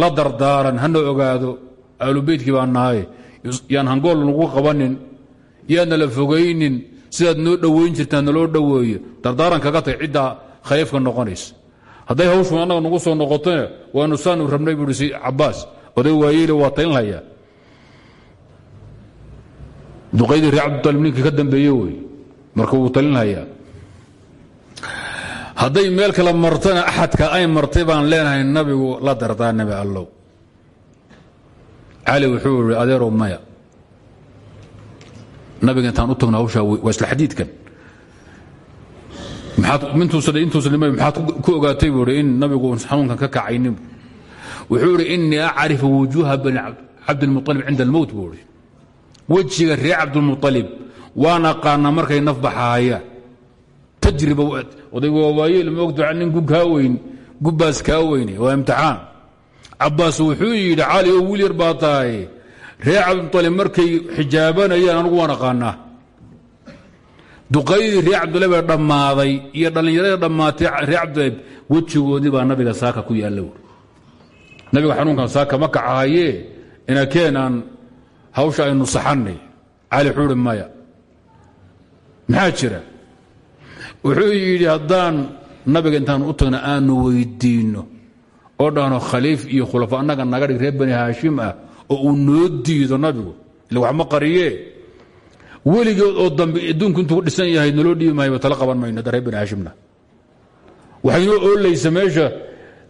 la dardaaran hana ogaado. Aalubeytkii baa nahay. Yaan hangool nagu qabanin. Yaadna la fogaynin. Sidaad noo dhowayn jirtaan naloo dhoweeyo. Dardaaran kaga tay ciddaa khaliifka noqonaysa hadday hawshu annaga nagu soo noqotona waanu saanu rabnay buui si cabaas oday waayeele waa talinhayaa duqaydii reer cabditalib ninkii ka dambeeye wey. Marka wuu talinhayaa hadday meel kale martana axadka ay martay leenahay nabigu la dardaa nabi allow. Cali wuxuu ihi maya. Nabiga intaan u tagno hawshaa waa isla xadiidkan. Maxaad ku ogaatay buu in nabigu xanuunkan ka kacaynin wuxuu idhi innii acrifu wujuuha bani cabdilmualib cinda almowt buu ihi wejiga reer cabdilmualib waan aqaanaa markay naf tajriba odaygu waa waayeel moogta nin gu kaa weyn gubbaas kaa weyne waa imtixaan. Cabbaas wuxuu yidhi cali oo wiil yar baa tahay. Reer cabdilmualib markay xijaabanayaan anugu waan aqaanaa. Duqaydii reer cabdilab ee dhammaaday iyo dhallinyaradii dhammaatay reer cabdilab wejigoodii baa nabiga saaka ku yaalla wy nabiga xanuunkan saaka ma kacahayee inakeen aan wuxuu yidhi haddaan nabiga intaan u tagna aanu weydiinno oo dhahno khaliif iyo khulafa annaga naga dhig reer bani haashim ah oo uu noo diido nabigu ila wax ma qariyee weligood oo dambe adduunku intuu dhisan yahay naloo dhiibi maayo tala qaban mayno reer bani haashimna. Waxaynoo oolaysa meesha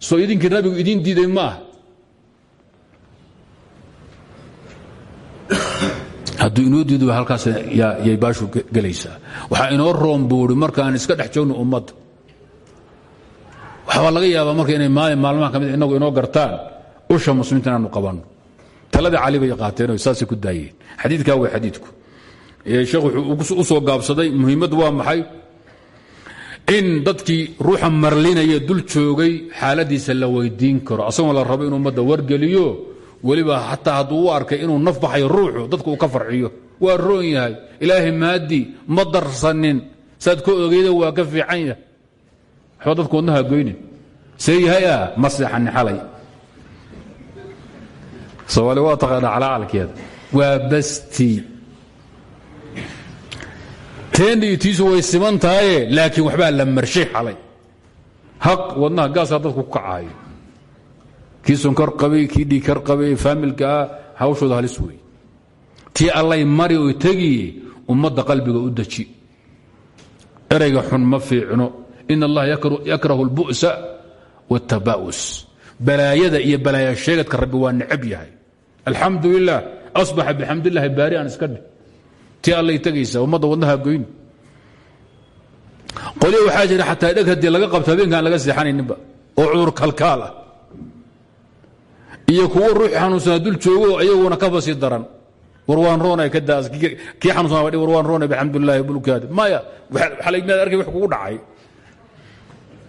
soo idinkii nabigu idiin diiday ma ah hadduu inoo diido halkaas yay baashu gelaysaa waxaa inoo roon buuri markaan iska dhex joogno ummadda waxbaa laga yaabaa marka inay maalin maalmaha ka mid inagu inoo gartaan usha muslimiinta inaanu qabanno taladii cali bay qaateen saasay ku daayeen. Xadiidkaa way xadiidku. Sheekh wuxuu u soo gaabsaday muhiimaddu waa maxay? In dadkii ruuxa marlinaya dul joogay xaaladiisa la weydiin karo. Asagoo la rabo in ummadda wargeliyo weliba xataa hadduu u arkay inuu naf baxayo ruuxu dadka uu ka farxiyo waa roon yahay. Ilaahay maadii ma darsanin. Saad ka ogeyda waa ka fiican yahay. Waxba dadku wadnaha goynin see yahay ah ma seexani xalay. Soomaali waa taqaanaa calacalkeeda waa bastii teendhii tiisu way siman tahaye laakiin waxbaa la marshay xalay. Haq wadnaha gaasaa dadku ku kacaayo kii sonkor qabay kii dhiikar qabay faamilkaa hawshooda halis wey tii allay mari oy tegiye ummadda qalbiga u deji erayga xun ma fiicno. In allaha yakrahu اlbu'sa wاtaba'us balaayada iyo balaaya sheegadka rabbi waa necab yahay. Alxamdu lilah asbaxa bixamd illahi baari aan tii allay tegaysaa ummadda wadnaha goyn. Qolyo waxaa jira xataa dheg laga qabto habeenkaan laga seexanayninba oo cudur kalkaal ah iyo kuwo ruux xanuunsanaa dul joogo iyaguna kaba sii daran. War waan roonay ka daas. Kii xanuunsanaa wadhi war waan roonay bixamdulillahi bulkaadi maya waxaa la imaad arkay wax kugu dhacay.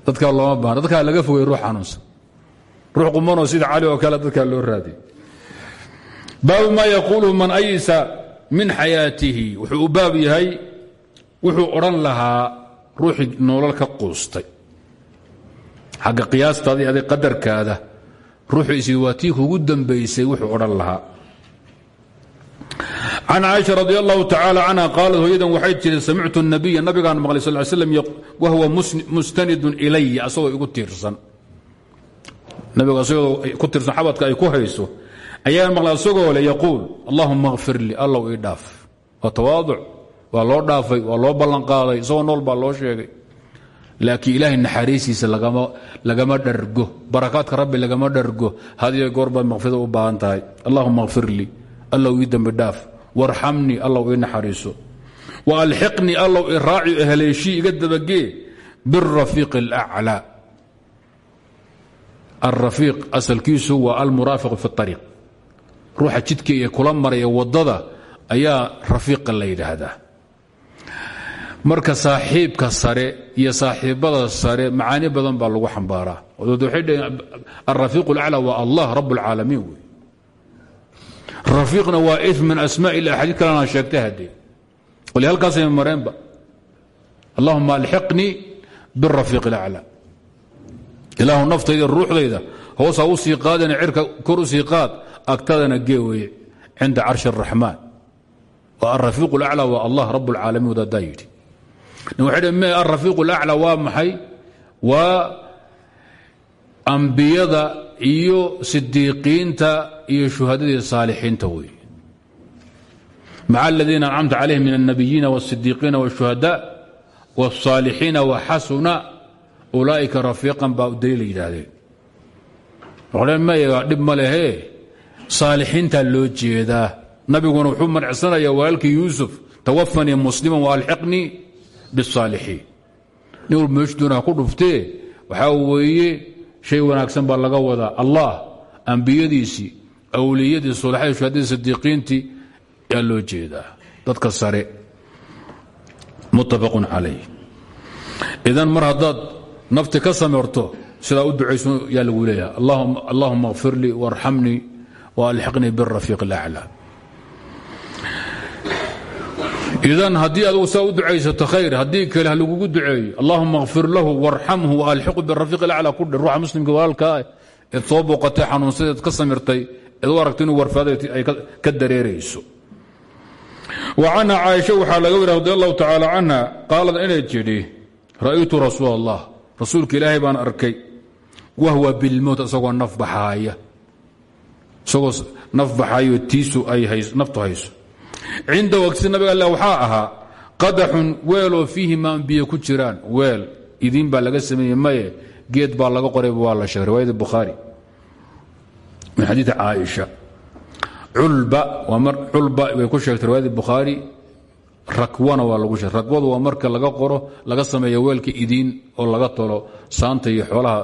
Dadkaa looma baahna. Dadkaa laga fogay ruux xanuunsan. Ruux qumanoo sida cali oo kale dadkaa loo raadiy baabu maa yaquuluhu man aysa min xayaatihi. Wuxuu baab yahay wuxuu odhan lahaa ruuxii nolol ka quustay. Xagga qiyaastaada iyo adig qadarkaada ruuxu isi waa tii kugu dambaysay wuxuu odhan lahaa. Can caaisha radi allahu tacaala canha qaalat waxay tiri samictu nabiya nabigaan maqlay sal slam wahuwa mustanidun ilaya asagoo igu tiirsan. Nabigu asagoo ku tiirsan xabadka ay ku hayso ayaan maqlay asagoo le yaquul allahuma kfir lii allow ii dhaaf. Waa tawaaduc waa loo dhaafay waa loo ballanqaaday isagoo nool baa loo sheegay laakiin ilaahay naxariisiisa lagama dhargo. Barakaadka rabbi lagama dhargo. Hadiyo goorba makfida u baahan tahay. Allahuma kfir lii allow ii dembi dhaaf. Warxamnii allow ii naxariiso. Wa alxiqnii allow i raaci o haleeshii iga dabagee birafiiq alaclaa alrafiiq asalkiisu waa almuraafiqu fi اariiq ruuxa jidka iyo kula maraya waddada ayaa rafiiqa la yidhaahdaa marka saaxiibka sare iyo saaxiibada sare macaani badan baa lagu xambaaraa waxay dhaheen alrafiiq اlaclى waa allah rab اlcaalamiin wey rafiiqna waa if min asmaa ila xadiid kalena sheegtay haddee qoli halkaasay mareenba allahuma alxiqnii birafiiq اlaclى ilaahu naftayda ruuxdayda hoosa u sii qaadana cirka kor u sii qaad agtadana gee weye cinda carshi الraxmaan waa alrafiiq اlaclى waa allah rab اlcaalamiin wadaadaa yidhi waxay me alrafiiq اlaclى waa maxay waa ambiyada iyo sidiiqiinta iyo shuhadadii saalixiinta wey maca aladiina ancamta calayhim min الnabiyiina wالsidiiqiina wالshuhadاء wالصaalixiina waxasuna ulaa'ika rafiiqan baa daliil yidhaahdeen maya dhib ma lehe saalixiintaa loo jeedaa nabiguna wuxuu mancsanayaa walaalkii yuusuf tawafanii muslima waalxiqnii bالsaalixiin nin walba meeshu doonaa ku dhuftee waxaa weeye shay wanaagsan baa laga wadaa allah ambiyadiisii awliyadii sulaxadii shuhadadii sidiiqiintii yaa loo jeedaa dadka sare muttafaqun calayh idan mar haddaad nafti ka samirto sidaa u ducayso yaa lagu leeyahay allahuma اkfir lii warxamnii walxiqnii birafiiq اlaclى idan haddii adugu saa u ducaysato khayr haddii kale ha duceeyo. Allahuma kfir lahu warxamhu waalxiqu birafiiq alacla ku dheh ruuxa muslimka walaalkaa ah. eed soo booqatay xanuunsadeed ka samirtay. Eed u aragtay ay ka dareerayso. Wacanha caaisha waxaa laga wariy radi allahu tacaala canha qaalad inay ra'aytu rasuul allah rasuulka ilaahay arkay. Wahwa bilmowt isagoo naf baxaaya. Isagoo naf baxaayo tiisu ay naftu hayso cinda wagsi nabiga alle waxaa ahaa qadaxun weeloo fiihi maan biyo ku jiraan weel. Idiin baa laga sameeyey maye geed baa laga qoray waa la sheegay. Riwaayada bukhaari. Min xadiii caaisha. Culba culba bay ku sheegtay. Riwaayada bukhaari rakwana waa lagu sheegay. Rakwadu waa marka laga qoro laga sameeyo weelka idiin oo laga tolo saanta iyo xoolaha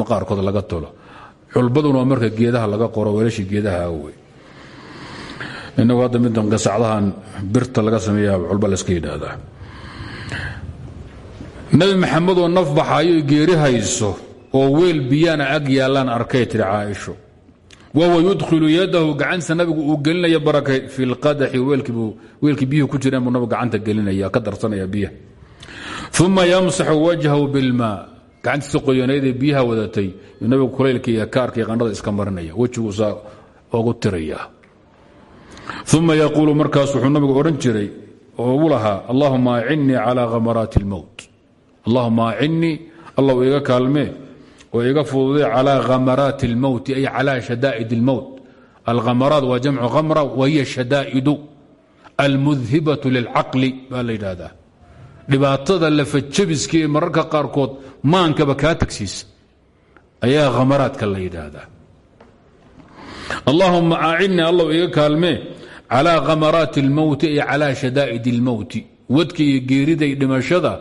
maqaarkooda laga tolo. Culbaduna waa marka geedaha laga qoro weelashii geedaha wey inagu hadda midan gasacdahan birta laga sameeya culba layska yidhaahdaa. Nabi maxamedoo naf baxaayo geeri hayso oo weel biyaana ag yaallaan arkay tiri caaisho. Wahuwa yudkhilu yadahu gacantiisa nabigu uu gelinaya barakay fi lqadaxi weelkii biyuhu ku jireen buu gacanta gelinaya ka darsanaya biyaha. Uma yamsaxu wajhahu bilmaa gacantiisa qoyanaydee biyaha wadatay nabigu kulaylka iyo qandhada iska marinaya wejiguusaa ogu tiraya uma yaquulu markaas wuxuu nabigu odhan jiray oo ugu lahaa allahuma acinnii calaa khamaraati اlmowt allahuma acinnii allow iga kaalmee oo iga fududee calaa khamaraati اlmowti ay calaa shadaa'id اlmowt alkhamaraat waa jamcu khamra wahiya shadaa'idu almudhibatu lilcaqli baa la yidhaahdaa dhibaatada lafajabiska ee mararka qaarkood maankaba kaa tagsiisa ayaa khamaraadka la yidhaahdaa allahuma acinnii allow iga kaalmee calaa khamaraati اlmowti ay calaa shadaa'id اlmowti wadka iyo geeriday dhimashada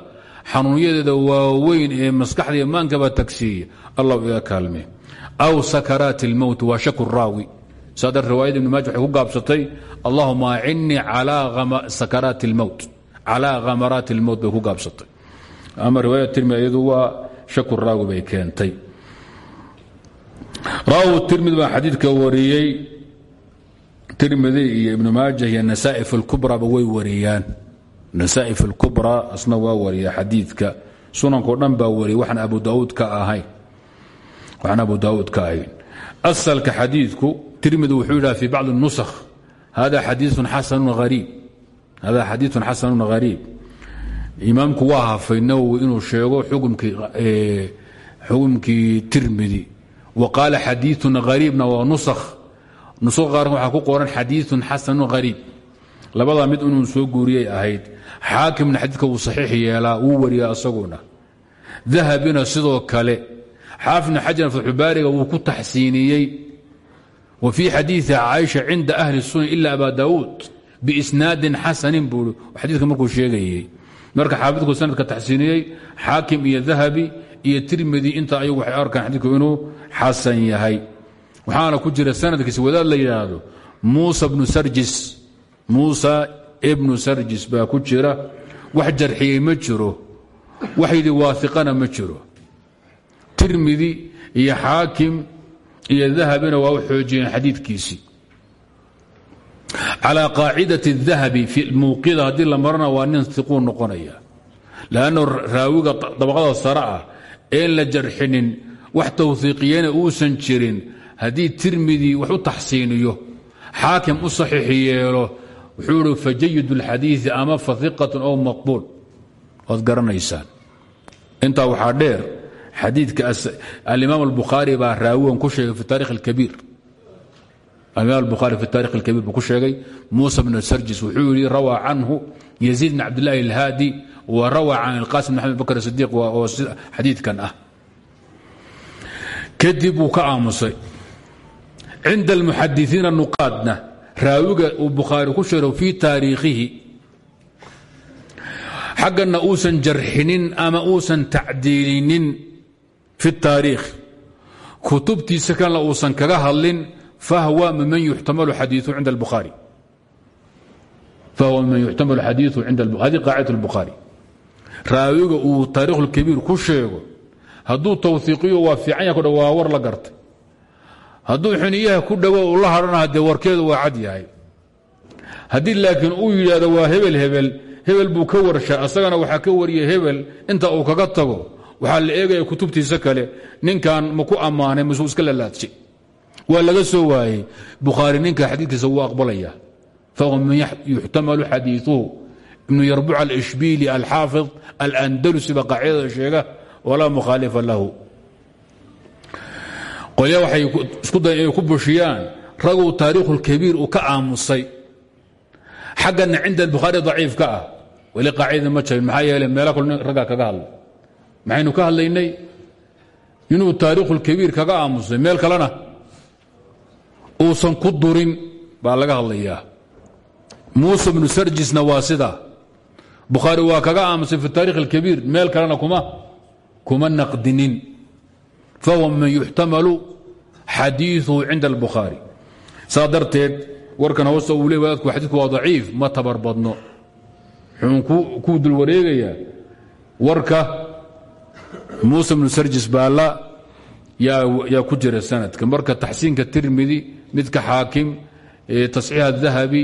xanuunyadeeda waaweyn ee maskaxda iyo maankaba tagsiiya allah iga kaalme aw sakaraati اlmowt waa shaku raawi saadar riwaayada ibn maaja waxay ku gaabsatay allahuma acinnii calaa sakaraati اlmowt calaa khamaraati اlmowt bay ku gaabsatay ama riwaayad tirmidi iyadu waa shaku raawi bay keentay rawahu tirmidi baa xadiidka wariyey tirmidi iyo ibnu maaja iyo nasaai fi lkubraba way wariyaan. Nasaai fi lkubra asna waa wariya xadiidka. Sunankao dhan baa wariya waxaan abu daauud ka ahayn waxaan abu daauud ka ahayn asalka xadiidku tirmidi wuxuu yidhaha fi bacdi nusakh hada xadiiun xasanun hariib hada xadiiثun xasanun hariib imaamku waa hafay nawowi inuu sheego xukumkii tirmidi wa qaala xadiiثun hariibna waa nusakh qaarkan waxaa ku qoran xadiiثun xasanun hariib labadaa mid inuu soo guuriyay ahayd. Xaakimna xadiidka wuu saxiix yeelaa wuu wariya asaguna. Dahabina sidoo kale xaafidna xajar fatxubaariga wuu ku taxsiiniyey. Wa fii xadiii caaisha cinda ahli sunan ila aba daauud biisnaadin xasanin buu xadiidka markuu sheegayey. Marka xaafidku sanadka taxsiiniyey xaakim iyo dahabi iyo tirmidi inta ayagu waxay arkaan xadiidku inuu xasan yahay waxaana ku jira sanadkiisa wadaad la yidhaahdo muusa bnu sarjis muusa ibnu sarjis baa ku jira wax jarxiyey ma jiro waxyidhi waahiqana ma jiro. Tirmidi iyo xaakim iyo dahabina waa u xoojiyeen xadiidkiisii. Calaa qaacidati dahabi muuqida haddii la marana waa nin iquu noqonaya lanno raawiga dabaqada sare ah een la jarxinin wax tawhiiqiyena uusan jirin haddii tirmidi wax u taxsiiniyo xaakim u saxiix yeelo wuxuu ihi fajayid اlxadiiثi ama fahiqatun ow maqbuul waad garanaysaan intaa waxaa dheer xadiidka alimaam اlbukhaari baa raawigan ku sheegay fi taarikh اlkabiir alimaam اlbukhaari fi taarikh اlkabiir buu ku sheegay muusa bn sarjis wuxuu yihi rawaa canhu yaziid bn cabdillahi اlhaadi wa rawaa can اlqasim bn axmed bakr sidiiq oo xadiidkan ah kadib wuu ka aamusay cinda almuxadisiina nuqaadna raawiga uu bukhaari ku sheego fii taariikhihi xaggana uusan jarxinin ama uusan tacdiilinin fi taariikh kutubtiisa kanla uusan kaga hadlin fahwa miman yuxtamalu xadiiu cinda albukhaari fahwa miman yuxtamalu xadiiu cinda hadi qaacidat albukhaari raawiga uu taarikh اlkabiir ku sheego hadduu tawhiiqiyo waa hadduu xuniyaha ku dhowo u la hadhana dee warkeedu waa cad yahay. Haddii laakiin uu yidhahdo waa hebel hebel hebel buu ka warsha asagana waxaa ka wariya hebel inta uu kaga tago. Waxaa la eegaya kutubtiisa kale ninkan ma ku ammaanay masuu iska lalaadshay waa laga soo waayey. Bukhaari ninka xadiidkiisa wuu aqbalaya. Fahuwa man yuxtamalu xadiiuhu ibnu yarbuc alishbiili alxaafid alandalusi baa qaacidada sheega walaa mukhaalifa lahu qolya waxay isku dayan inay ku bushiyaan. Raguu taariikhulkabiir uu ka aamusay. Xaggana cinda albukhaari daciif ka ah. Weli qaacidada ma jabin maxaa yeele meela kol raggaa kaga hadlay. Maxaynu ka hadlaynay? Inuu taariikhulkabiir kaga aamusay meel kalena uusan ku durin baa laga hadlayaa. Muuse bnu sarjisna waa sida. Bukhaari waa kaga aamusay fi taarikh اlkabiir meel kalena kuma kuma naqdinin fahuwa man yuxtamalu xadiiuhu cinda albukhaari saa darteed warkan hoosta uu le wadaadku xadiidku waa daciif ma tabar badno wuxuun ku dul wareegayaa warka muusa bnu sarjis baalla yaa ku jira sanadka marka taxsiinka tirmidi midka xaakim tasxiix adahabi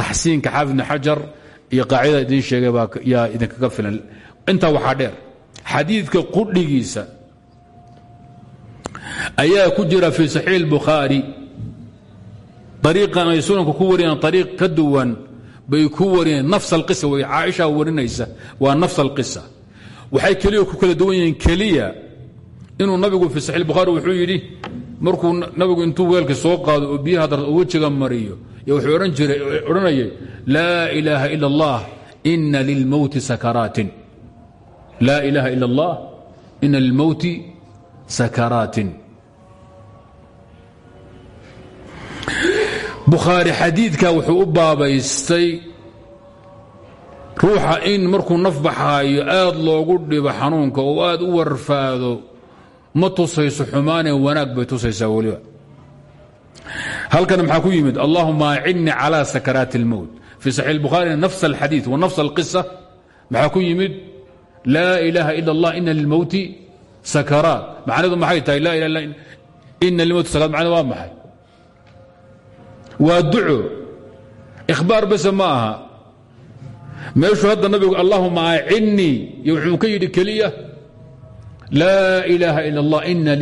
taxsiinka xaafid bni xajar iyo qaacidada idiin sheegay yaa idinkaga filan intaa waxaa dheer xadiidka qudhigiisa ayaa ku jira fii saxiix bukhaari ariiqan ay ku wariyeen ariiq ka bay ku wariyeen nafs alqisa wey caaisha warinaysa. Waa nafs alqisa waxay keliya ku kala duwan yihiin inuu nabigu fii saxiix bukhaari wuxuu yidhi markuu nabigu intuu weelka soo qaado oo biyaha wejiga mariyo yo wuxuu odhan jiray odhanayay laa ilaaha ila allah ina lilmowti sakaraatin laa ilaaha ila allah ina lilmowti sakaraatin. bukhaari xadiidka wuxuu u baabaystay ruuxa in markuu naf aad loogu dhibo xanuunka oo aad u warfaado ma tusayso xumaanee wanaag bay tusaysaa weliba. Halkan maxaa ku yimid? Allahuma acinnii calaa sakaraati اlmowt fii saxiix bukhaarina nafs alxadiid wa nafs alqisa maxaa ku yimid? Laa ilaaha ila اllah ina lilmowti sakaraat. Macnaheedu maxay tahay? Laa ina lilmowti sakarat macned waa maxay? Waa duco ikhbaar base ma aha meeshuu hadda nabigu allahuma acidnii iyo wuxuu ka yidhi keliya laa ilaaha ila اllah ina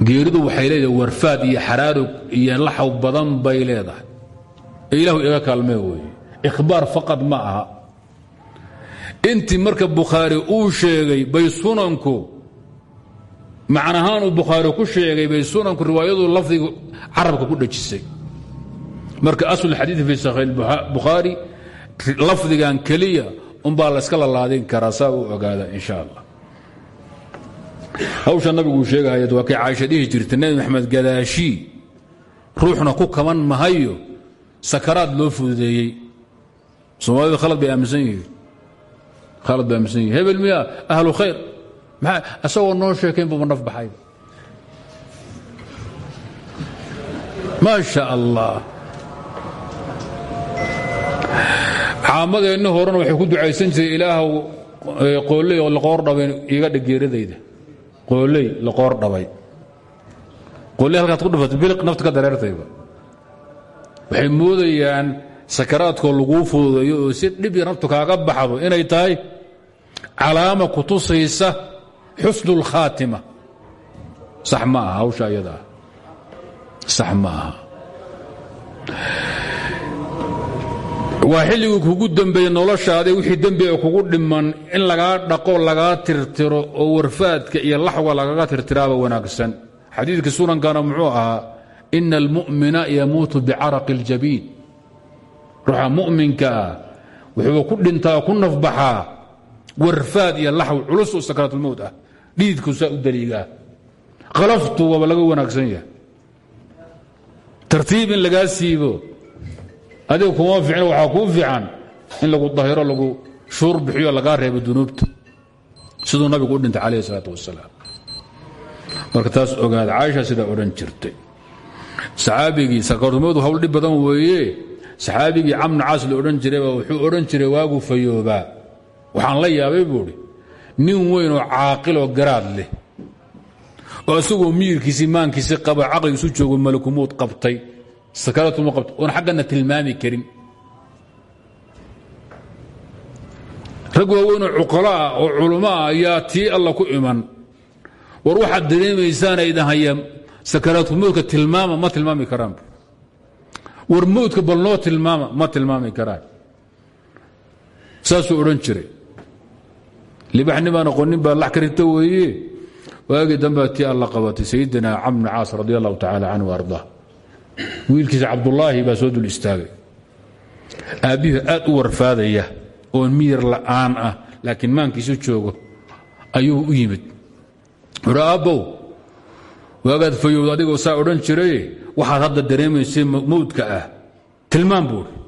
geeridu waxay leedahay warfaad iyo xaraarug iyo laxaw badan bay leedahay. Ilahu iga kaalmee weeye ikhbaar faqad ma aha. Marka bukhaari uu sheegay bay sunanku macnahaan uu bukhaari ku sheegay bay sunanku riwaayadu lafdiga carabka ku dhejisay marka asl xadiid fi saxiix bukhaari lafdigan keliya umbaa layska lalaadin karaa saa u ogaada in sha allah. Hawsha nabiguu sheegahayad waa kay caaisha dhihi jirta nebi ruuxna ku kaban mahayo sakaraad loo fududeeyey. Soomaalida khalad bay aaminsan yihiin. Khalad bay aaminsan yihiin hebel miya ahlu khayr asagoo noo sheekayn buuba naf baxay. Maa sha allah. Caamadeenni horena waxay ku ducaysan jireen ilaahw qooley oo laqoor dhabayn iga dhigeeradayda qooley laqoor dhabay. Qooley halkaad ku dhufatay biliq nafta ka dareertayba waxay moodayaan sakaraadkoo laguu fududeeyo oo si dhib ya naftu kaaga baxdo inay tahay calaama ku tusaysa xusnu اlkhaatima sax ma aha hawsha ayada. Ah sax ma aha. Waa xilligii kugu dembeeyey noloshaadii wixii dembiga kugu dhiman in lagaa dhaqo lagaa tirtiro oo warfaadka iyo laxwa lagaga tirtiraaba wanaagsan. Xadiidka sunankana muxuu ahaa ina almu'mina yamuutu bicaraqi اljabiin ruuxa mu'minka ah wuxuu ku dhintaa ku nafbaxaa warfaad iyo laxw culus oo sakaraatulmowt ah dhiidku saa u daliigaa. Qalaftu waaba laga wanaagsan yahay. Tartiib in lagaa siibo. Adiga kuma fiicno waxaa kuu fiican in lagu dahiro lagu shuur bixiyo lagaa reebo dunuubta. Siduu nabigu u dhintay calayh isalaatu wasalaam marka taas ogaada caaisha sidaa odhan jirtay. Saxaabigii sakaraatulmowt hawl dhib badan weeye. Saxaabigii camnu caas la odhan jirayba wuxuu odhan jiray waaguu fayoobaa waxaan la yaabay buuhi nin weyn oo caaqiloo garaad leh oo isagoo miyirkiisii maankiisii qaba caqligiisu joogo malakumuud qabtay. Sakaraatuma qabtay oon xaggana tilmaami karin. Rag waaweynoo cuqalo ah oo culummo ah ayaa tii alla ku iman. War waxaad dareemaysaan idin haya sakaraatulmowdka tilmaama ma tilmaami karaan. War mowdka bal noo tilmaama ma tilmaami karaan. Saasuu odhan jiray libaxni baan aqoonin baa lax ka rita weeye waagii dambea tii alla qabatay sayidina camr bn caas radi allahu tacaala canhu ardaa wiilkiisa cabdulaahi baa soo dul istaagay aabbihii aad u warfaadaya oon miyir la'aan ah laakiin maankiisu joogo ayuu u yimid wuhi aabbow waagaad fayowd adigoo saa odhan jiray waxaad hadda dareemaysay mawdka ah tilmaan buuhi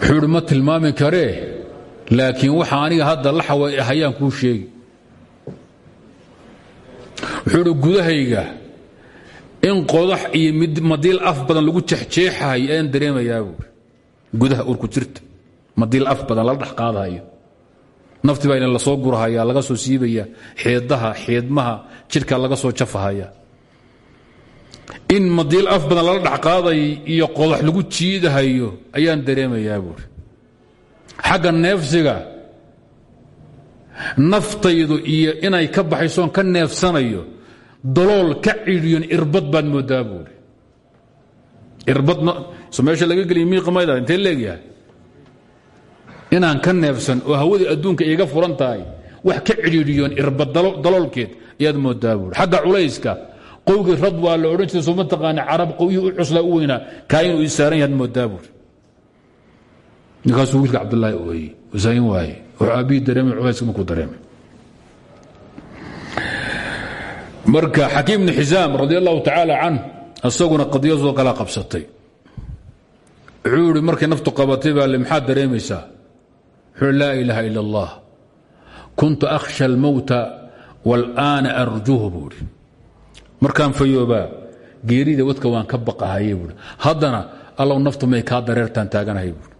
wuxuu idhi ma tilmaami karee laakiin waxa aniga hadda la hayaan kuu sheegi. Wuxuu idhi gudahayga in qodax iyo madiil af badan lagu jexjeexahayo ayaan dareemayaa gudaha urku jirta madiil af badan lala dhex qaadahayo. Nafti baa in la soo gurahaya laga soo siibaya xeedaha xeedmaha jidhka laga soo jafahaya in madiil af badan lala dhex qaaday iyo qodax lagu jiidahayo ayaan dareemayaa buuri xagga neefsiga naftaydu iyo inay ka baxaysoon ka neefsanayo dalool ka cidhiyon irbad baad moodaa buuri irbad so meesha laga geliya miiqamayda intee leegyahay inaan ka neefsan oo hawadii adduunka iiga furan tahay wax ka cidhiidhiyoon irbad daloolkeed ayaad moodaa buuri xagga culayska qowgii rad waa la odhan jiray soo mataqaana carab qowyihii u cuslaa u weynaa. Kaa inuu isaaran yahaad moodaa buuri ninkaasuu wiilka cabdulaahi ooyey wasaayin waaye. Wuxuu aabbihii dareemay culayska markuu dareemay. Marka xakiim bni xisaam radi allahu tacaala canh isaguna qadiyadoo qabsatay. Wuxuu ihi naftu qabatay baa le maxaad dareemaysaa? Wuxuu laa ilaaha ila allah kuntu akhsha almowta wاlآana arjuhu buu markaan fayoobaa geerida wadka waan ka baqahaye buui haddana allow naftu may kaa dareertaan taaganahay buui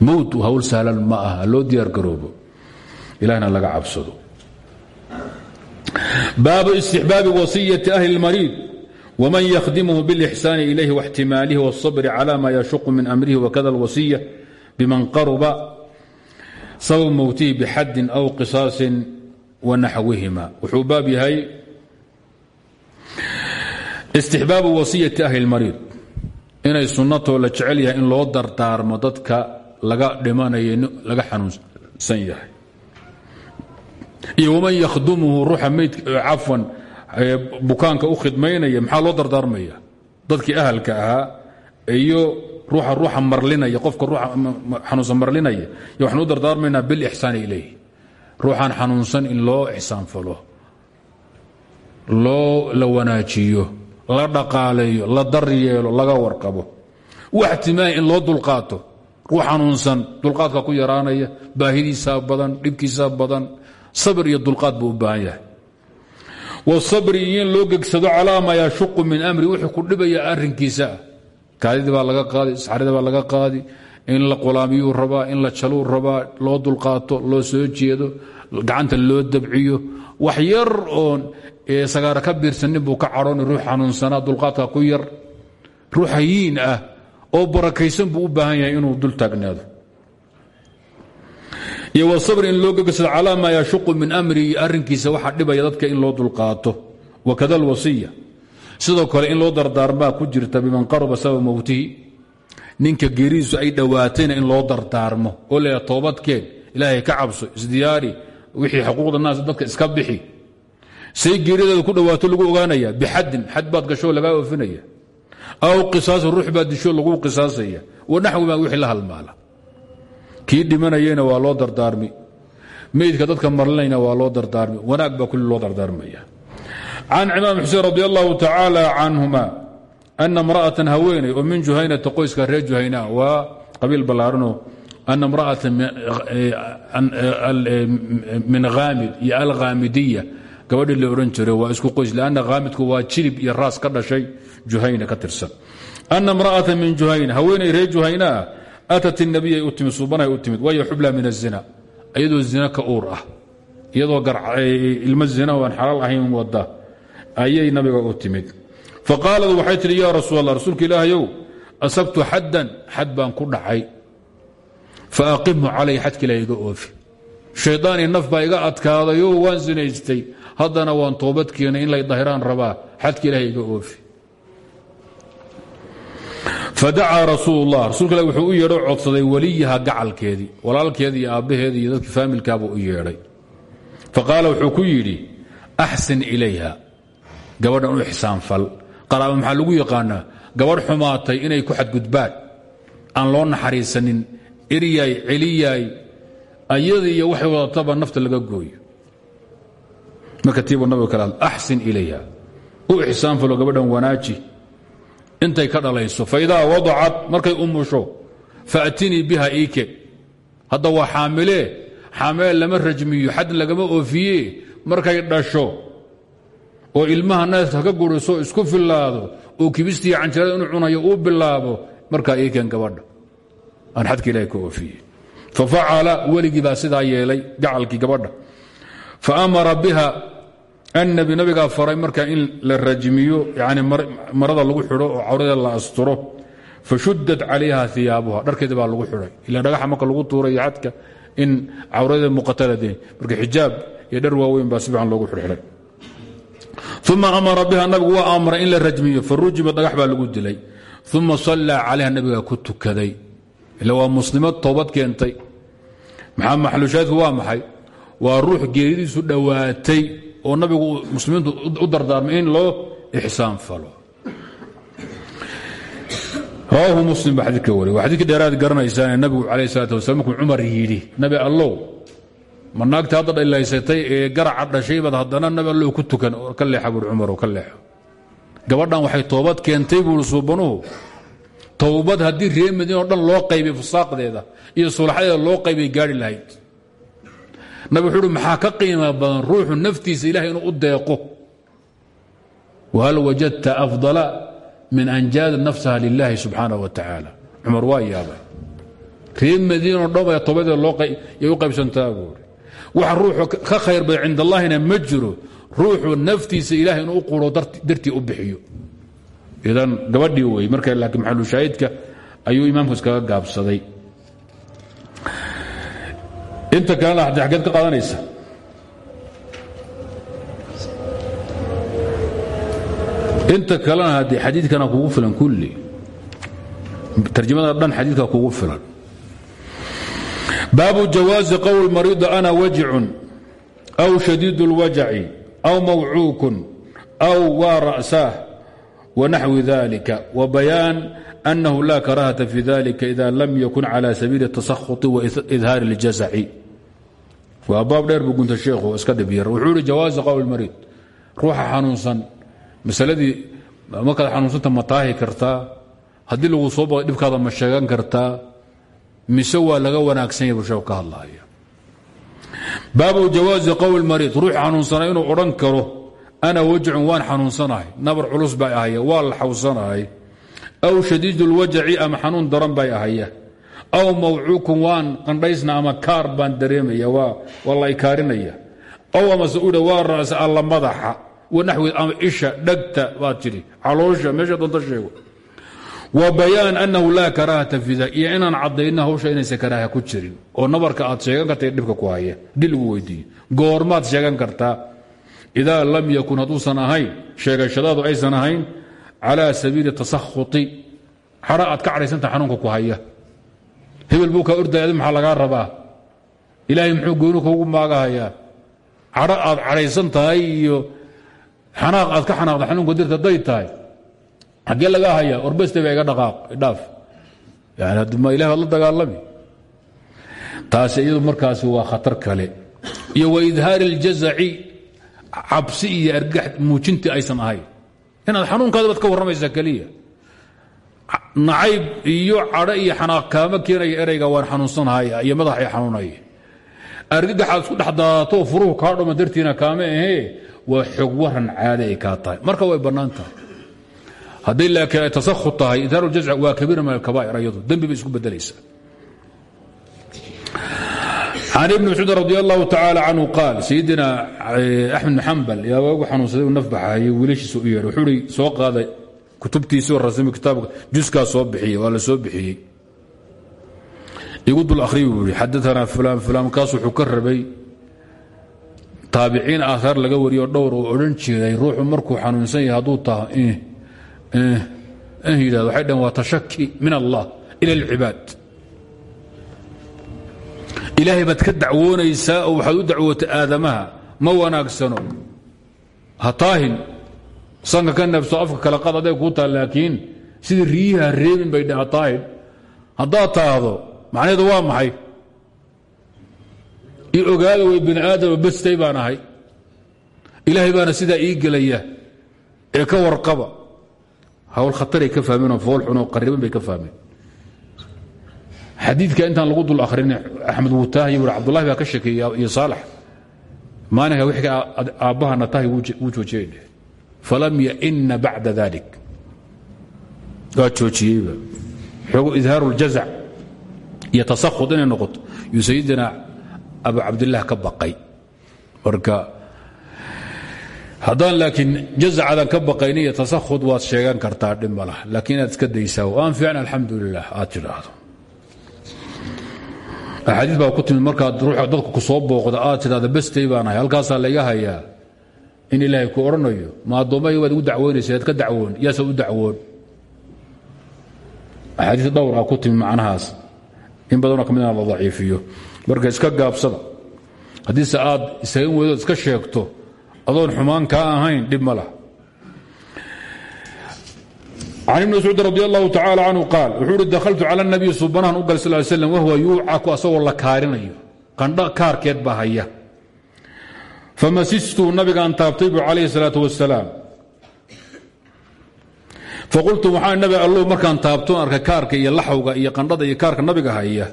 mowt hawl sahlan ma aha loo diyaar garoobo ilahna laga cabsado baabu istixbaabi wasiyati ahli اlmariid wman ykhdimhu bاlإxsaan ilayhi واxtimaalihi wالصabr clى ma yashuq min amrihi wakada اlwasiya bman qaruba sabab mowtihi bxadin aw qisaasin wanaxwihima wuxuu baab yahay istixbaabu wasiyati ahli اlmariid inay sunnatoo la jecel yahay in loo dardaarmo dadka laga dhimanayo laga xanuunsan yahay. Iyo waman yakhdumuhu ruuxa mayd cafwan bukaanka u khidmaynaya maxaa loo dardaarmaya? Dadkii ahalka ahaa iyo ruuxa ruuxa marlinaya qofka ruuxa xanuunsan marlinaya iyo waxaan u dardaarmaynaa bilixsaani ilayh ruuxaan xanuunsan in loo ixsaan falo loo la wanaajiyo la dhaqaaleeyo la daryeelo laga warqabo. Waxtimaaya in loo dulqaato. Ruux xanuunsan dulqaadka ku yaraanaya baahidiisaa badan dhibkiisaa badan sabir iyo dulqaad buu u baahan yahay. Wsabri iyo in loo min amri wuxuu ku dhibaya arrinkiisa. Ah baa laga qaadi saxrida baa laga qaadi. In la qulaamiyuu rabaa in la jaluu rabaa loo dulqaato loo soo jeedo gacanta loo dabciyo. Wax yar oon sagaara ka biirsanin buu ka cadhooni ruux xanuunsanaa dulqaadka ku yar ruux ah oo barakaysan buu u baahan yahay inuu dul taagnaado. Iyo wsabr in loo gegsado calaa maa yashuqu min amri arrinkiisa waxaa dhibaya dadka in loo dulqaato. Wakada alwasiya sidoo kale in loo dardaarmaa ku jirta biman qaruba sababa mowtihi ninka geeridiisu ay dhowaatayna in loo dardaarmo oo leeya toobadkeen ilaahay ka cabso isdiyaari wixii xuquuqda naas dadka iska bixi say geerideeda ku dhowaato lagu ogaanaya bixadin xad baad gashoo lagaa oofinaya. Aw qisaasa ruux baad disho laguu qisaasaya. Wanaxwimaa wixii la halmaala. Kii dhimanayena waa loo dardaarmi. Meydka dadka marlinayna waa loo dardaarmi. Wanaag baa kulli loo dardaarmaya. Can cimaam xuseen radi allahu tacaala canhuma ana mra'atan haweeney oo min juhaynata qoyska reer juhayna waa qabiil ballaaranoo ana mra'atan min haamid iyo alhaamidiya gabadhii la odhan jiray waa isku qoys lanna khaamidku waa jilib iyo raas ka dhashay juhayna ka tirsan. Ana mraata min juhayn haweenay reer juhayna ah atat inabiya u timid suubanahay u timid waayo xubla min azina iyadoo zina ka uur ah iyadoo ilmo zina oo ahayn wada ayay nabiga u timid. Faqaalad waxay tihi ya rasuul allah rasuulka asabtu xaddan xad ku dhacay. Faaqimhu calay xadkiila iga oofi. Shaydaani naf baa iga adkaadayo waan zinaystay haddana waan toobad in lay dahiraan rabaa xadka ilaah iga oofi. Fadacaa rasuul lah rasuulka ilah wuxuu u yeedho codsaday weliyaha gacalkeedii walaalkeedii iyo aabbaheedii iyo dadkii faamilkaabuu u yeedhay. Faqaala wuxuu ku yidhi axsin ilayha gabadhan u ixsaanfal qaraaba maxaa lagu yaqaanaa gabadh xumaatay inay ku xadgudbaan aan loo naxariisanin eryaay celiyaay ayada iyo waxay wadataba nafta laga gooyo marka tiibuu nabiga hadl axsin ilayha. U ixsaanfalo gabadhan wanaaji. Intay ka dhalayso faidaa wadacat markay umusho faatinii biha iike. Hadda waa xaamilee xaamile lama rajmiyo xadn lagama oofiye markay dhasho oo ilmaha neefka ka guriso isku fillaado oo kibistiiyo canjarada inuu cunayo uu bilaabo markaa iikeen gabadha. Aan xadka ilahi ka oofiye. Fafacala weligii baa sidaa yeelay gacalkii gabadha. Biha annabi nabigaa faray marka in la rajmiyo yani marada lagu xidho oo cawrada la asturo fashudat calayha iyaabuha dharkeeda baa lagu xidhay. Ila dhagaxa marka lagu tuuray xadka in cawrada muqataladeen marka xijaab iyo dhar waaweyn baa si fiican loogu xidhxidhay. Amara biha nabigu waa amray in la rajmiyo. Farujima dhagax baa lagu dilay. Uma sallaa calayha nabigaa ku tukaday. Ila waa muslimad toobad keentay. Maxaa maxalushaadku waa maxay? Waa ruux geeridiisu dhowaatay oo nabigu muslimiintu u dardaarmay in loo ixsaan falo. Rawaahu muslim baa xadiidka wariy waa xadidkii dheeraad garanaysaane nabigu calayh salaat wasalaam markuu cumar nabi allow ma naagta hadda dhalaysatay ee garaca dhashay baad haddana nabi allow ku tukan ka leexa buuri cumarow ka leexo. Gabadhan waxay toobad keentay buuri suubanuhu towbad haddii reer madiina dhan loo qaybay fusaaqdeeda iyo sulaxadeeda loo qaybay gaari lahayd nabi wuxuu uhi maxaa ka qiimo badan ruuxu naftiisa ilahay inuu u deeqo? Wahal wajadta afdala min an jaada nafsaha lilaahi subxaana wa tacaala. Cumar waa yaabay. Reer madiinao dhan baa toobadeeda looyay u qaybsantaa buuri waxa ruuxu ka khayr badan cind allaahina ma jiro. Ruuxu naftiisa ilahay inuu u quro dartii u bixiyo. Idan gabadhii wey marka laakiin maxalushaahidka ayuu imaamku iskaga gaabsaday inta kalena haddii xaggeed ka qaadanaysa inta kalena haddii xadiidkana kugu filan kulli tarjamada dhan xadiidka kugu filan baabu jawaazi qowl mariida ana wajicun aw shadiid اlwajaci aw mawcuukun aw waa ra'saah wanaxwi dalika wabayaan أنه لا كراهة في ذلك إذا لم يكن على سبيل التسخط وإظهاar الجزع waa baab dheer buu gunta sheekhu iska dhibyar wuxuu ihi jawaaza qawl mariid. Ruuxa xanuunsan masaladii markaad xanuunsanta ma taahi kartaa haddii lagu soo baqay dhibkaada ma sheegan kartaa mise waa laga wanaagsan ya buu ka hadlahaya baabu jawaazi qawl mariid. Ruux xanuunsana inuu odhan karo ana wajcun waan xanuunsanahay. Nabar culus bay ahaya waa la aw shadiid lwajaci ama xanuun daran bay ahaya aw mawcuukun waan qandhaysna ama kaar baan dareemaya waa la ikaarinaya aw amase u waa ra'sa alla madaxa wanaxwi ama isha dhegta baad tidhi caloosha meesha doonta sheego. Wa bayaan annahu laa karaahata fi dak iyo inaan caddayna hawsha inaysan karaaha ku jirin oo nabarka aad sheegan karta dhibka ku haya dil ugu weydiiye goormaad sheegan kartaa idaa lam yakun hadduusan ahayn sheegashadaadu aysan ahayn calى sabiili tasakhuti xaro aad ka cadhaysanta xanuunka ku haya hebel buu kaa ordaya maxaa lagaa rabaa? Ilaahay muxuu gooni kuugu maagahayaa cadho aad cadhaysan tahay iyo xanaaq aad ka xanaaqda xanuunka dirta day tahay. Xaggee lagaa hayaa? Orbeste ba iga dhaqaaq idhaaf yani aduma ilahi la dagaalami. Taasi iyadu markaasi waa khatar kale. Iyo wa idhaari اljazaci cabsi iyo argax muujintii aysan ahayn inaad xanuunkaada baad ka warramaysaa keliya nacayb iyo cadho iyo xanaaq kaama keenaya erayga waan xanuunsanahay iyo madaxay xanuunaya argagaxaad isku dhex daadato furuhu kaa dhoma dartiina kaama ahee waa xog waran caada ay kaa tahay. Marka way bannaan tahay hadday laakiin ay tasakhud tahay idhaaru ljazc waa kabiira min alkabaa'ir ayadu. Dembi bay isku bedelaysaa can ibni mascuud radi allahu qaal sayidina axmed bn xambal yaa waagu xanuunsaday u nafbaxaye wiilashiisa u wuxuu soo qaaday juskaa soo bixiyey waa la soo bixiyey. Igu dul akhriy buu yihi xadaanaa fulaan fulaan kaas wuxuu ka rabay taabiciin laga wariyo dhowr oo odhan jiray ruuxu markuu xanuunsan yahay hadduu taha in yidhahdo waxay dhaheen waa tashaki min allah ila alcibaad. Ilaahay baad ka dacwoonaysaa oo waxaad u dacwootay aadamaha ma wanaagsano. Ha sanka ka neebso afka kala qad aday kuu taha laakiin sidii riyiha reebin bay dheh ha taahin haddaad taahdo macnaheedu waa maxay? I ogaada way bini aadama bestay baan ahay. Ilaahay baana sidaa ii gelaya ee ka warqaba. Hawl khataray ka fahmeenoo foolxunoo qariban bay ka fahmeen. Xadiidka intaan lagu dul akhrin axmed wutaahiy bui abdullahi baa ka sheekeeyey iyo saalax maalinka wixii aabbahana tahay wuu joojiyey dheh falam yaina bacda dalik waa joojiyeyba xoogo idhaaru ljazac iyo tasakhud inay noqoto yuu sayidina abu cabdillaah ka baqay marka haddaan laakiin jazacadan ka baqayni iyo tasakhud waad sheegan kartaa dhib ma laha laakiin inaad iska daysaa aan fiican alxamdu lilah aad tidhaahdo axaadiis baa ku timid markaad ruuxa dadku ku soo booqda aad tidhahda bestay baan ahay halkaasaa laga hayaa in ilaahay ku odhanayo ma addoommahay waad igu dacwoonaysa ad ka dacwoon yaase u dacwoon. Axaadiis dhowraa ku timid macnahaas. In badanoo ka midna la daciifiyo. Marka iska gaabsada. Haddiise aad isagan weydood iska sheegto adoon xumaan kaa ahayn dhib ma lah ibni mascuud radi allahu tacaala qaal wuxuu dakhaltu cala nabiy subanahan u gal sal slam wahuwa yuucaku asagoo la kaarinayo. Qandho kaarkeed baa haya famasistu nabigaan taabtay bu calayhi salaatu wasalaam faqultu waxaa nabi allow markaan taabtoon arkay kaarka iyo laxawga iyo qandhada iyo kaarka nabiga haya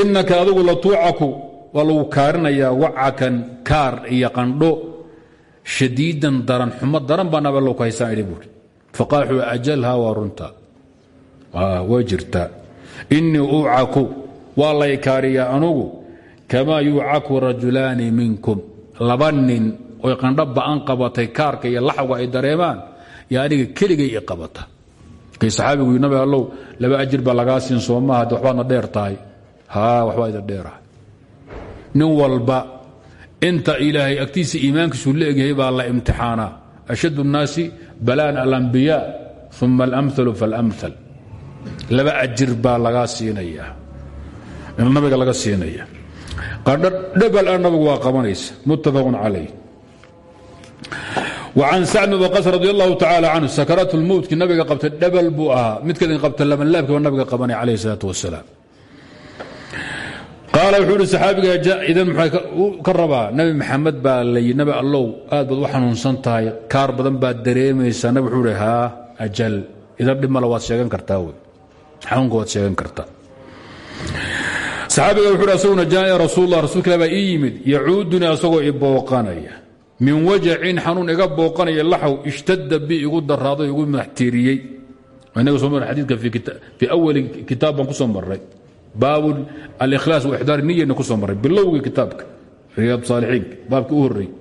inaka adigu la tuucaku waa lagu kaarinayaa wacakan kaar iyo qandho shadiidan daran xumo daran baa nabi allow ku haysaan idhi buuri faqaal wuxuu ajalha waa runta waa anugu kamaa yuucaku rajulaani minkum laba nin oy qandho ba'an qabatay kaarka iyo laxawga ay dareemaan yaa aniga keligay i qabata kay saxaabigu nabi allow laba ajir baa lagaa siin soomaha de waxbaadna dheer tahay haa waxbaa idin dheerahay nin walba inta ilaahay agtiisa iimaankiisu la egyahay baa la imtixaanaa ashad الnaasi balaan alambiyaa uma alamhalu faاlamhal laba ajir baa lagaa siinaya nabiga laga siinaya qadha dhabal ah nabigu waa qabanaysa muttafaqun calayh. An sacd bn waqas radi allahu tacaala canhu sakaraat lmowtki nabiga qabtay dhabal buu ahaa. Midkan qabta labanlaabkiiba nabiga qabanay calayh salaat wasalaam qaala wuxuu ihi saxaabiga idan muxuu ka nabi maxamed baa layi nabi allow aad baad u xanuunsan kaar badan ba dareemaysaa. Nabi wuxuu hi ajal idan dhib male kartaa wey xanuunka waad kartaa saxaabiga wuxuu ihi asaguna jaaya rasuulullah rasuulka ilah baa ii yimid yacuudunii asagoo i booqanaya. Min wajacin xanuun iga booqanaya laxow ishtada bi igu daraaday igu madaxtiiriyey inaga soo mar xadiidka fii awali kitaab baan ku soo marray baabu alkhlaas waxdaar niyana ku soo maray bilowgii kitaabka riyaad saalixiinka baabkii u horreeyey.